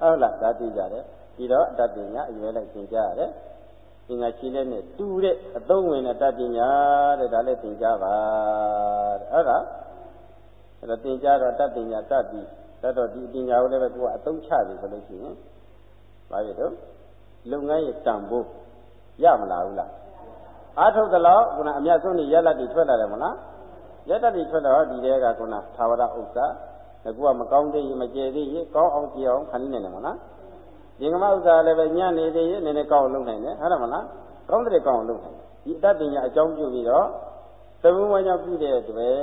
[SPEAKER 1] ဟုတ်လားဒါသိကြတယ်ဒီတော့တတ်ပညာအရွယ်လိုက်သင်ကြရတယ်သင်္ဃချီလက်နဲ့တူတဲ့အသုံးဝင်တဲ့တတ်ပညာတဲ့ဒါလည်းသင်ကြပါတဲ့ဟုတ်လားအဲ့တော့သင်ကြတော့တတ်ပညာတတ်ပြီးတတ်တော့ဒီပညာကိုလည်းပဲကိုကအသုံးချပြီဆိုလို့ရှိရင်ဘာဖြစ်တော့လုပ်ငန်းရဲ့တန်ဖိုးရမလားဘူးလား အားထုတ်သလောက်ခုနအမြတ်ဆုံးနေရက်လက်တွေထွက်လာတယ်မလားရက်လက်တွေထွက်တော့ဒီတဲကခုနသာဝရဥစ္စာငကူကမကောင်းသေးရင်မကျေသေးရင်ကောင်းအောင်ကြည့်အောင်ခဏနေတယ်မလားဒီကမဥစ္စာလည်းပဲညံ့နေသေးရင်နည်းနည်းကောင်းအောင်လုပ်နိုင်တယ်ဟုတ်တယ်မလားကောင်းတဲ့ကောင်းအောင်လုပ်နိုင်ဒီအတတ်ပညာအကြောင်းပြုပြီးတော့သမုဝါကြောင့်ပြုတဲ့အတွက်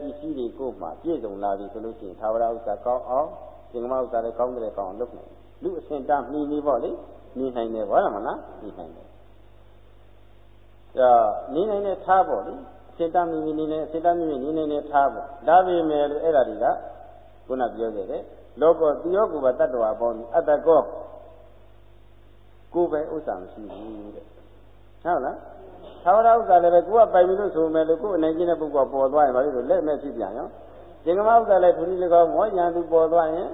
[SPEAKER 1] ပစ္စည်းတွေကိုမှပြည့်စုံလာပြီဆိုလို့ရှိရင်သာဝရဥစ္စာကောင်းအောင်ဒီကမဥစ္စာလည်းကောင်းတဲ့ကောင်းအောင်လုပ်နိုင်လူအစဉ်တမ်းမှီနေပေါ့လေနေနိုင်တယ်ဟုတ်တယ်မလားနေနိုင်တယ် ဒါနေနိုင်တဲ့ထားပေါ့လေစေတမီမီနေနေစေတမီမီနေနေနဲ့ထားပေါ့ဒါပေမဲ့လို့အဲ့ဒါတွေကခုနပြောခဲ့တယ်လောကတိယောကုဘတတ္တဝါပေါင်းအတ္တကောကိုယ်ပဲဥစ္စာမရှိဘူးတဲ့ဟုတ်လားသာဝရဥစ္စာလည်းပဲကိုယ်ကပိုင်ပြီလို့ဆိုမယ်လို့ကိုယ်အနေချင်းတဲ့ပုဂ္ဂိုလ်ပေါ်သွားရင်ဘာလို့လဲလက်မဲ့ဖြစ်ပြန်ရောဒီကမဥစ္စာလည်းသူနည်းလည်းကောမောညာသူပေါ်သွားရင်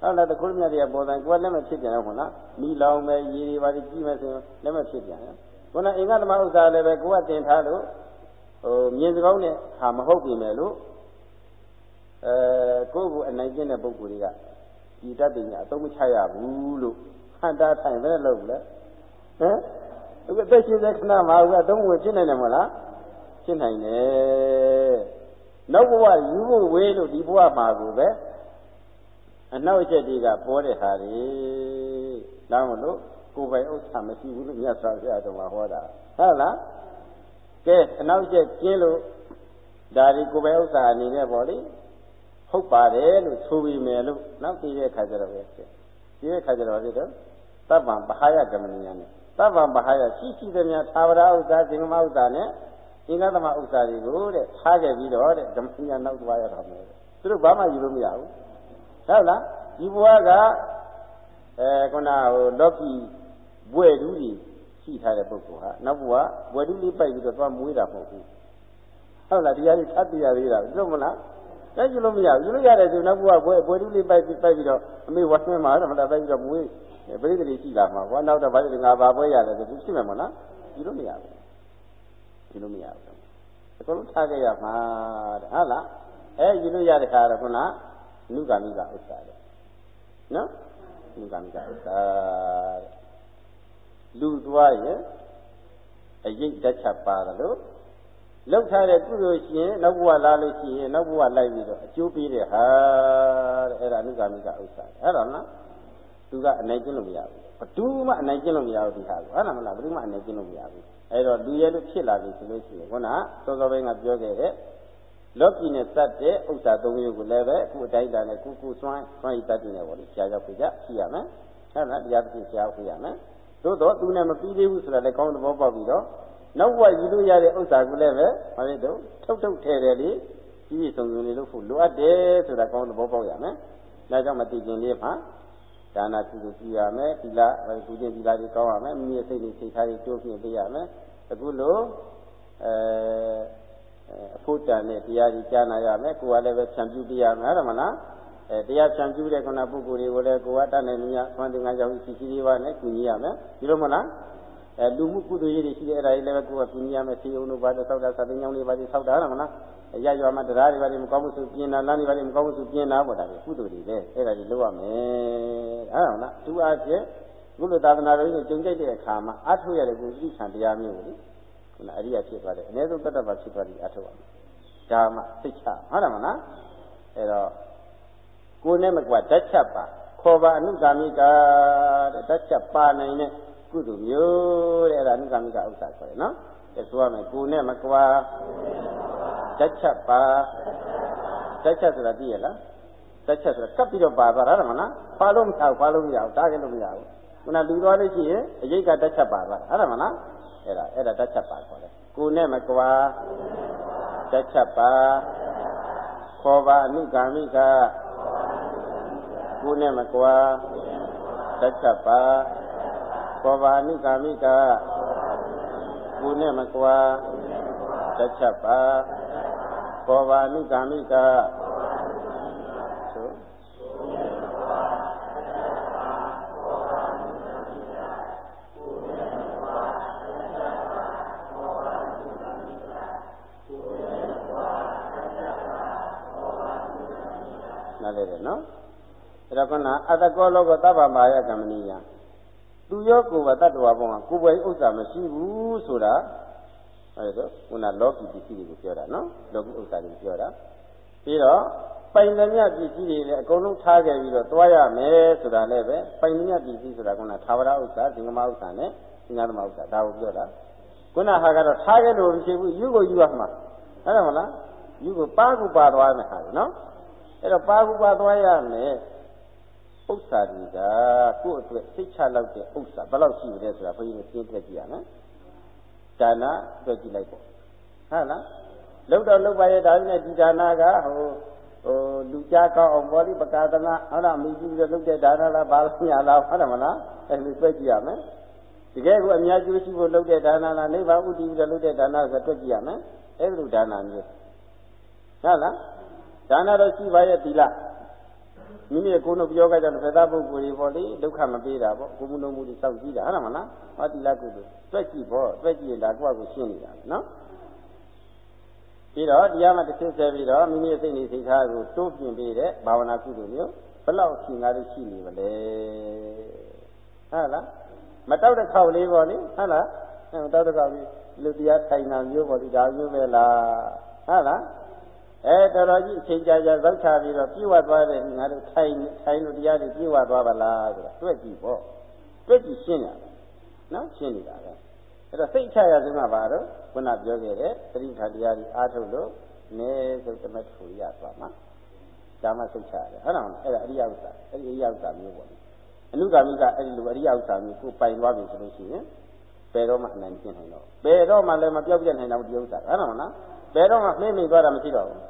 [SPEAKER 1] ဟုတ်လားတခုမြတ်တွေကပေါ်သွားရင်ကိုယ်လက်မဲ့ဖြစ်ပြန်ရောဟုတ်လားမိလောင်မယ်ရေတွေဘာတွေကြီးမယ်ဆိုရင်လက်မဲ့ဖြစ်ပြန်ရော ခုနအင်္ဂသမဥစ္စာလည်းပဲကိုယ်ကတင်ထားလို့ဟိုမြင်စကောင်းနဲ့ဟာမဟုတ်ပြီမယ်လို့အဲကိုယ့်ကိုအနိုင်ကျင့်တဲ့ပုဂ္ဂိုလ်တွေကဒီတတ်ပညာအသုံးမချရဘူးလို့ဟန်တာထိုင်ပဲလို့လေဟမ်အခုအသက်ရှင်တဲ့ခဏမှာကအသုံးဝင်ဖြစ်နိုင်တယ်မဟုတ်လားဖြစ်နိုင်တယ်နောက်ဘဝယူဖို့ဝေးလို့ဒီဘဝမှာကိုပဲအနောက်ချက်တွေကပေါ်တဲ့ဟာတွေဒါမှမဟုတ် ကိုယ်ပိုင်ဥစ္စာမရှိဘူးလို့မြတ်စွာဘုရားတော်မှာဟောတာဟုတ်လားကဲအနောက်ကျက်ကင်းလို့ဒါဒီကိုယ်ပဲဥစ္စာအနေနဲ့ပေါ့လေဟုတ်ပါတယ်လို့ဆိုပြီးမယ်လို့နောက်ပြီးတဲ့ခါကျတော့ပဲဖြစ်ဒီတဲ့ခါကျတော့ဒီတော့သဗ္ဗံပဟာယကမဏိယနဲ့သဗ္ဗံပဟာယရှိရှိသမျှသာဝရဥစ္စာသင်္ကမဥစ္စာနဲ့အင်္ဂသမဥစ္စာတွေကိုတဲ့ထားခဲ့ပြီးတော့တဲ့ဓမ္မညာနောက်သွားရတာမယ်သူတို့ဘာမှယူလို့မရဘူးဟုတ်လားဒီဘဝကအဲခုနဟိုလောကီ ဘွဲ့တူးကြီးရှိထားတဲ့ပုဂ္ဂိုလ်ဟာနောက်ဘဝဘွဲ့တူးလေးပိုက်ပြီးတော့သွားမွေးတာမဟုတ်ဘူးဟုတ်လားတရားကြီးထပ်ပြရသေးတာသိလို့မလားအဲယူလို့မရဘူးယူလို့ရတယ်ဆိုနောက်ဘဝဘွဲ့ဘွဲ့တူးလေးပိုက်ပြီးပိုက်ပြီးတော့အမေဝတ်နေမှာတော့မလားပိုက်ပြီးတော့မွေးပရိသေတိရှိလာမှာဘောနောက်တော့ဘာလို့ငါဘာဘွဲ့ရတယ်ဆိုသူရှိမယ်မလားယူလို့မရဘူးယူလို့မရဘူးအကုန်လုံးထားခဲ့ရမှာတဲ့ဟုတ်လားအဲယူလို့ရတဲ့ခါတော့ခုနနုဂာမိကဥစ္စာတဲ့နော်နုဂာမိကဥစ္စာတဲ့ လူသွားရင်အရေးတတ်ချက်ပါတယ်လို့လောက်ထားတဲ့ကုသိုလ်ရှင်နောက်ဘဝလာလို့ရှိရင်နောက်ဘဝလိုက်ပြီးတော့အကျိုးပေးတဲ့ဟာတဲ့အဲ့ဒါအနုဂါမိကဥစ္စာအဲ့တော့နော်သူကအနိုင်ကျင့်လို့မရဘူးဘယ်သူမှအနိုင်ကျင့်လို့မရဘူးဒီဟာကိုဟုတ်လားမလားဘယ်သူမှအနိုင်ကျင့်လို့မရဘူးအဲ့တော့လူရဲလို့ဖြစ်လာပြီဆိုလို့ရှိရင်ခုနစောစောပိုင်းကပြောခဲ့တဲ့လောကီနဲ့စက်တဲ့ဥစ္စာသုံးမျိုးကိုလည်းပဲအခုအတိုင်းတာနဲ့ကုကုစွမ်းစွမ်းဤတတ်တယ်ပေါ့လေဆရာရောက်ပြကြရှိရမယ်ဟုတ်လားတရားသဖြင့်ဆရာပြရမယ် သို့တော့သူနဲ့မပြီးသေးဘူးဆိုတာလည်းကောင်းသဘောပေါက်ပြီးတော့နောက်ဘဝယူလို့ရတဲ့ဥစ္စာကိုလည်းပဲဘာလဲတော့ထုတ်ထုတ်ထဲတယ်လေကြီးကြီးစုံစုံလေးလို့ဖို့လိုအပ်တယ်ဆိုတာကောင်းသဘောပေါက်ရမယ်ဒါကြောင့်မတည်ခြင်းလေးမှာဒါနာကုသိုလ်ပြုရမယ်သီလကုခြင်းသီလတွေကောင်းရမယ်မိမိရဲ့စိတ်တွေစိတ်ထားတွေတိုးမြှင့်ပေးရမယ်အခုလိုအဲအဖို့တန်တဲ့တရားကြီးကြားနာရမယ်ကိုယ်ကလည်းပဲဖြံပြူပြရမယ်ဟုတ်တယ်မလား အဲတရားဖြံပြူတဲ့ခန္ဓာပုဂ္ဂိုလ်တွေကိုလည်းကိုယ်ကတတ်နိုင်မြတ်ဆွမ်းတင်ငါကြောင့်ရှိရှိလေးပါနဲ့ကုညီရမယ်ဒီလိုမလားအဲလူမှုကုသိုလ်ရေးတွေရှိတဲ့အဲ့ဒါကြီးလည်းပဲကိုယ်ကကုညီရမယ်စီအောင်တို့ဘာလို့သောက်တာသတိညောင်းလေးပါလိသောက်တာဟုတ်တယ်မလားရရွာမှာတရားတွေဘာတွေမကောင်းမှုဆိုပြင်းတာလမ်းတွေဘာတွေမကောင်းမှုဆိုပြင်းတာပေါ့ဒါတွေကုသိုလ်တွေပဲအဲ့ဒါကြီးလုပ်ရမယ်ဟုတ်တယ်မလားသူအားဖြင့်ဘုလိုသာသနာတော်ကြီးကိုကြုံကြိုက်တဲ့အခါမှာအထုရတဲ့ကိုသိခံတရားမျိုးကိုလေခုနအရိယာဖြစ်သွားတယ်အနည်းဆုံးတတ္တပါဖြစ်သွားပြီအထုရမယ်ဒါမှသိချဟုတ်တယ်မလားအဲ့တော့ ကိုယ်နဲ့မကွာဓာတ်ချက်ပါခေါ်ပါအနုကာမိကတဲ့ဓာတ်ချက်ပါနိုင်တဲ့ကုသိုလ်မျိုးတဲ့အဲ့ဒါအနုကာမိကဥစ္စာခေါ်တယ်နော်အဲဆိုရမယ်ကိုယ်နဲ့မကွာဓာတ်ချက်ပါဓာတ်ချက်ဆိုတာသိရလားဓာတ်ချက်ဆိုတာကပ်ပြီးတော့ပါသွားတာမလားဖာလို့မရဘူးဖာလို့မရဘူးတားကြလို့မရဘူးခုနလူသွားလို့ရှိရင်အရေးကဓာတ်ချက်ပါသွားတာဟုတ်တယ်မလားအဲ့ဒါအဲ့ဒါဓာတ်ချက်ပါခေါ်တယ်ကိုယ်နဲ့မကွာဓာတ်ချက်ပါခေါ်ပါအနုကာမိက ကိုယ်နဲ့မကွာဓာတ်ချက်ပါခေါ်ပါအနုကာမိကကိုယ်နဲ့မကွာဓာတ်ချက်ပါခေါ်ပါအနုကာမိကနားလဲတယ်နော် အဲ့တော့ကနအတကောလောကသဗ္ဗမာယကမဏိယသူရောကိုယ်ပဲတတ္တဝါဘောကကိုယ်ပဲဥစ္စာမရှိဘူးဆိုတာအဲ့ဒါခုနလောကီပစ္စည်းတွေကိုပြောတာနော်လောကီဥစ္စာတွေကိုပြောတာပြီးတော့ပိုင်သမျှပစ္စည်းတွေလည်းအကုန်လုံးထားခဲ့ပြီးတော့သွားရမယ်ဆိုတာလည်းပဲပိုင်သမျှပစ္စည်းဆိုတာကသာဝရဥစ္စာသင်္ကမဥစ္စာနဲ့သင်္ဃသမဥစ္စာဒါကိုပြောတာခုနဟာကတော့ထားခဲ့လို့မရှိဘူးယူကိုယူရမှာဟုတ်တယ်မလားယူကိုပါကူပါသွားမယ်ဟာနော်အဲ့တော့ပါကူပါသွားရမယ် ဥစ္စာတွေကကိုယ့်အတွက်စိတ်ချလောက်တဲ့ဥစ္စာဘယ်လောက်ရှိလဲဆိုတာဘုန်းကြီးတို့သိပြကြည့်ရမယ်ဒါနတွေ့ကြည့်လိုက်ပေါ့ဟုတ်လားလောက်တော့လောက်ပါရဲ့ဒါနဲ့ဒီဒါနကဟိုဟိုလူကြားကောင်းအောင်ပေါ်လိပကာသနာဟုတ်လားမိပြီးတော့လုပ်တဲ့ဒါနလားဘာလို့ညာလားဟုတ်တယ်မလားအဲ့ဒီတွေ့ကြည့်ရမယ်တကယ်ကိုအများကျိုးရှိဖို့လုပ်တဲ့ဒါနလားနိဗ္ဗာန်ဥတည်ပြီးတော့လုပ်တဲ့ဒါနဆိုတွေ့ကြည့်ရမယ်အဲ့ဒီလိုဒါနမျိုးဟုတ်လားဒါနတော့ရှိပါရဲ့သီလ မိမိကိုယ်တို့ပြောကြတဲ့ဖက်သားပုဂ္ဂိုလ်တွေပေါ့လေဒုက္ခမပေးတာပေါ့ကိုမှုလုံးမှုတွေစောင့်ကြည့်တာဟုတ်လားမလားဟောသီလကုသိုလ်တွက်ကြည့်ပေါ့တွက်ကြည့်ရင်ဒါကိုယ့်ကိုရှင်းနေတာနော်ပြီးတော့တရားမှတစ်ချက်ဆက်ပြီးတော့မိမိရဲ့စိတ်နေစိတ်ထားကိုတိုးပြင်ပေးတဲ့ဘာဝနာကုသိုလ်မျိုးဘလောက်ရှင်ကားလို့ရှိနေပါလဲဟုတ်လားမတောက်တဲ့ခေါက်လေးပေါ့လေဟုတ်လားအဲတောက်တဲ့ခေါက်လေးလူတရားထိုင်တာမျိုးပေါ့ဒီဒါမျိုးပဲလားဟုတ်လား အဲတော်တော်ကြီးအချိန်ကြာကြာသောက်ချပြီးတော့ပြည့်ဝသွားတယ်ငါတို့ထိုင်ထိုင်လို့တရားတွေပြည့်ဝသွားပါလားဆိုတာတွေ့ကြည့်ပေါ့တွေ့ကြည့်ရှင်းရနော်ရှင်းနေတာပဲအဲ့တော့စိတ်ချရခြင်းကဘာတော့ခုနပြောခဲ့တဲ့သတိထားတရားကြီးအားထုတ်လို့နဲဆိုသမတ်ထူရသွားမှာဒါမှစိတ်ချရတယ်ဟုတ်လားအဲ့ဒါအရိယဥစ္စာအဲ့ဒီအရိယဥစ္စာမျိုးပေါ့အနုဂါမိကအဲ့ဒီလိုအရိယဥစ္စာမျိုးကိုပိုင်သွားပြီဆိုလို့ရှိရင်ဘယ်တော့မှအနိုင်ကျင့်နိုင်တော့ဘယ်တော့မှလည်းမပြောက်ပြတ်နိုင်တော့ဒီဥစ္စာဟုတ်လားမလားဘယ်တော့မှမှိမ့်မိသွားတာမရှိတော့ဘူး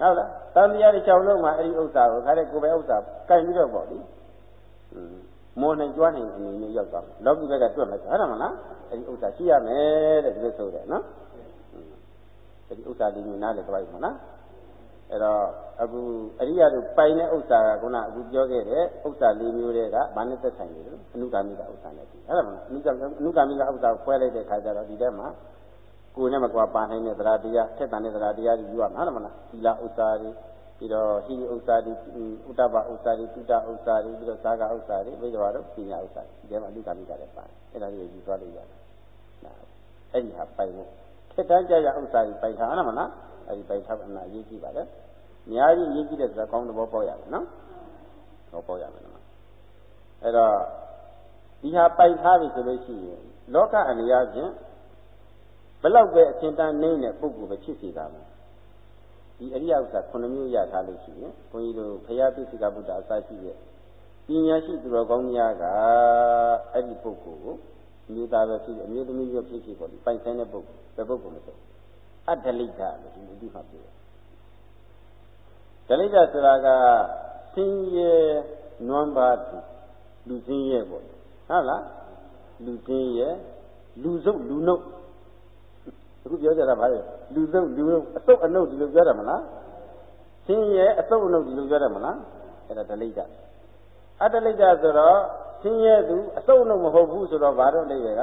[SPEAKER 1] ဟုတ်လားတန်တရားတစ်ချောင်းလုံးမှာအဲ့ဒီဥစ္စာကိုခါတဲ့ကိုယ်ပဲဥစ္စာကင်ပြီးတော့ပေါ့လေမောနိုင်ကြွားနိုင်အနေနဲ့ရောက်သွားတယ်လောကီဘက်ကတွက်မယ်ဟုတ်တယ်မလားအဲ့ဒီဥစ္စာရှိရမယ်တဲ့ဒီလိုဆိုတယ်နော်အဲ့ဒီဥစ္စာဒီမျိုးနားလေကြိုက်မှာနော်အဲ့တော့အခုအရိယာတို့ပိုင်တဲ့ဥစ္စာကခုနအခုပြောခဲ့တဲ့ဥစ္စာလေးမျိုးတွေကဘာနဲ့သက်ဆိုင်နေလဲအနုဂါမိကဥစ္စာနဲ့ဒီဟုတ်တယ်မလားအနုဂါအနုဂါမိကဥစ္စာကိုဖွဲလိုက်တဲ့ခါကျတော့ဒီထဲမှာ ကိုယ်နဲ့မကွာပါနိုင်တဲ့သရတရားထက်တန်တဲ့သရတရားကြီးယူရမှာဟုတ်တယ်မလားသီလဥစ္စာတွေပြီးတော့ဟိဥစ္စာတွေဥတ္တပဥစ္စာတွေတုတ္တဥစ္စာတွေပြီးတော့ဇာကဥစ္စာတွေပြီးတော့တော့ပညာဥစ္စာဒီထဲမှာအနုဂါမိကလည်းပါတယ်အဲ့ဒါလေးကိုယူသွားလို့ရတယ်အဲ့ဒီဟာပိုင်ဖို့ထက်တန်းကြကြဥစ္စာကြီးပိုင်ထားဟုတ်တယ်မလားအဲ့ဒီပိုင်ထားအနာအရေးကြီးပါတယ်အများကြီးရေးကြည့်တဲ့ဆိုတာကောင်းသဘောပေါက်ရမယ်နော်သဘောပေါက်ရမယ်နော်အဲ့တော့ဒီဟာပိုက်ထားပြီဆိုလို့ရှိရင်လောကအနေအချင်း ဘလောက်ပဲအသင်တန်းနေတဲ့ပုဂ္ဂိုလ်ပဲဖြစ်စီတာမယ်ဒီအရိယဥစ္စာ9မျိုးရထားလို့ရှိရင်ဘုန်းကြီးတို့ဖရာပိစိကဗုဒ္ဓအစရှိတဲ့ပညာရှိသူတော်ကောင်းများကအဲ့ဒီပုဂ္ဂိုလ်ကိုမျိုးသားပဲဖြစ်အမျိုးသမီးပဲဖြစ်ဖြစ်ပေါ့ဒီပိုင်ဆိုင်တဲ့ပုဂ္ဂိုလ်ဘယ်ပုဂ္ဂိုလ်လဲဆိုအတ္တလိကလို့ဒီလိုဒီမှာပြောဒလိတဆိုတာကဆင်းရဲနွမ်းပါသူလူဆင်းရဲပေါ့ဟုတ်လားလူဆင်းရဲလူစုပ်လူနှုတ် အခုပြောကြတာဘာလဲလူစုပ်လူနှုတ်အစုပ်အနှုတ်ဒီလိုပြောတာမလားဆင်းရဲအစုပ်အနှုတ်ဒီလိုပြောတယ်မလားအဲ့ဒါဒလိတအတ္တလိတဆိုတော့ဆင်းရဲသူအစုပ်အနှုတ်မဟုတ်ဘူးဆိုတော့ဘာတော့လိပဲက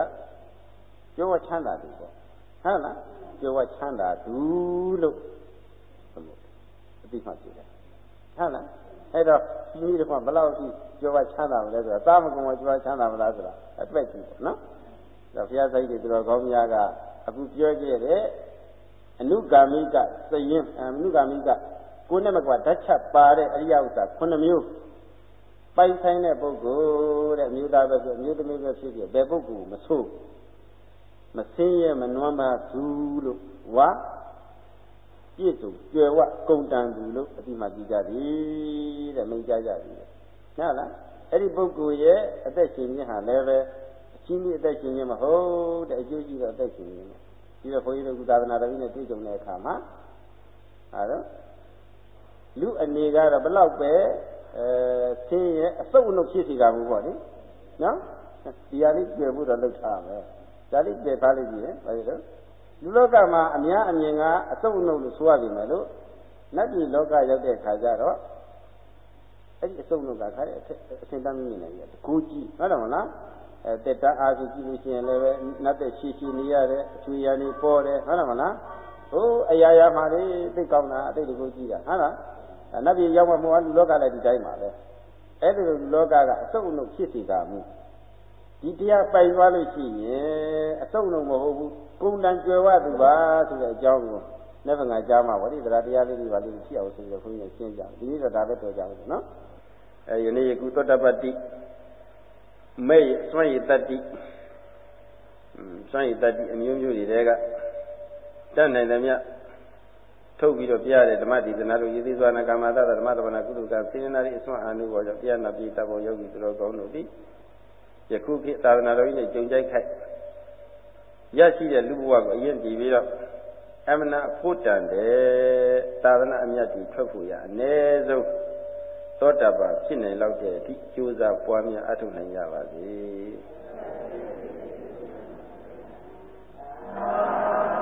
[SPEAKER 1] ပြောဝချမ်းသာသူပေါ့ဟုတ်လားပြောဝချမ်းသာသူလို့သိမှပြတယ်ဟုတ်လားအဲ့တော့ဒီနည်းတော့ဘယ်လောက်ရှိကြောပါချမ်းသာမလဲဆိုတာသာမကုံကကြောပါချမ်းသာမလားဆိုတာအတွေ့ကြည့်ပေါ့နော်ဒါဘုရားဆိုင်တွေသူတော်ကောင်းများက အခုပြောခဲ့တဲ့အနုဂါမိကသရင်အနုဂါမိကကိုယ်နဲ့မကွာဓာတ်ချက်ပါတဲ့အရိယဥစ္စာ9မျိုးပိုင်ဆိုင်တဲ့ပုဂ္ဂိုလ်တဲ့အမျိုးသားပဲဖြစ်အမျိုးသမီးပဲဖြစ်ဖြစ်ဘယ်ပုဂ္ဂိုလ်မဆိုးမစင်းရဲမနွမ်းပါဘူးလို့ဝါပြည့်စုံကြွယ်ဝကုန်တန်သူလို့အတိမကြည့်ကြသည်တဲ့မိတ်ကြကြသည်ဟုတ်လားအဲ့ဒီပုဂ္ဂိုလ်ရဲ့အသက်ရှင်ခြင်းဟာလည်းပဲ အချင်းကြီးအသက်ရှင်ခြင်းမဟုတ်တဲ့အကျိုးရှိတော့အသက်ရှင်ခြင်းဒီတော့ဘုန်းကြီးတို့ကုသနာတော်ကြီးနဲ့တွေ့ကြုံတဲ့အခါမှာဟာတော့လူအနေကတော့ဘလောက်ပဲအဲဆင်းရဲအစုပ်အနှုတ်ဖြစ်စီတာဘူးပေါ့လေနော်ဒီဟာလေးကျေဖို့တော့လုပ်ထားမယ်ဒါလေးကျေထားလိုက်ကြည့်ရင်ဘာလို့လဲလူလောကမှာအများအမြင်ကအစုပ်အနှုတ်လို့ဆိုရပြီမယ်လို့နတ်ပြည်လောကရောက်တဲ့ခါကျတော့အဲ့ဒီအစုပ်အနှုတ်ကခါတဲ့အထင်တမ်းမြင်နေတယ်တကူကြီးဟုတ်တယ်မလား အဲတက်တအားဆိုကြည့်လို့ရှိရင်လည်းပဲနတ်တဲ့ရှိရှိနေရတယ်အချွေရနေပေါ်တယ်ဟုတ်တယ်မလားဟိုအရာရာမှာလေသိကောင်းတာအသိတကူကြီးတာဟုတ်လားနတ်ပြည်ရောက်မှမဟုတ်လူလောကလည်းဒီတိုင်းပါပဲအဲ့ဒီလိုလောကကအစုပ်အနှုတ်ဖြစ်စီတာမူဒီတရားပိုင်သွားလို့ရှိရင်အစုံလုံးမဟုတ်ဘူးကုံတန်ကြွယ်ဝသူပါဆိုတဲ့အကြောင်းကိုလက်ဖငါကြားမှာဗောဒီတရားတရားလေးတွေပါလို့ဖြစ်အောင်ဆိုပြီးတော့ခွင့်ရရှင်းကြဒီနေ့တော့ဒါပဲတော်ကြဘူးနော်အဲယနေ့ယခုသောတပတ္တိ မေစွန့်ရတတ္တိစွန့်ရတတ္တိအမျိုးမျိုးတွေတဲကတတ်နိုင်တယ်မြတ်ထုတ်ပြီးတော့ပြရတဲ့ဓမ္မဒေသနာတို့ရည်သီးစွာနာကာမသဓမ္မတပနာကုသကစေနာရိအစွမ်းအာနုဘောကြောင့်တရားနာပြီးတပ်ဖို့ယောဂီသူတော်ကောင်းတို့သည်ယခုခေတ်သာသနာတော်ကြီးနဲ့ကြုံကြိုက်ခိုက်ရရှိတဲ့လူဘဝကိုအရင်တည်ပြီးတော့အမနာဖို့တန်တယ်သာသနာအမြတ်ကြီးထွက်ဖို့ရအ ਨੇ ဆုံး သောတာပန်ဖြစ်နိုင်လောက်တဲ့အထိကြိုးစားပွားများအထုနိုင်ကြပါစေ။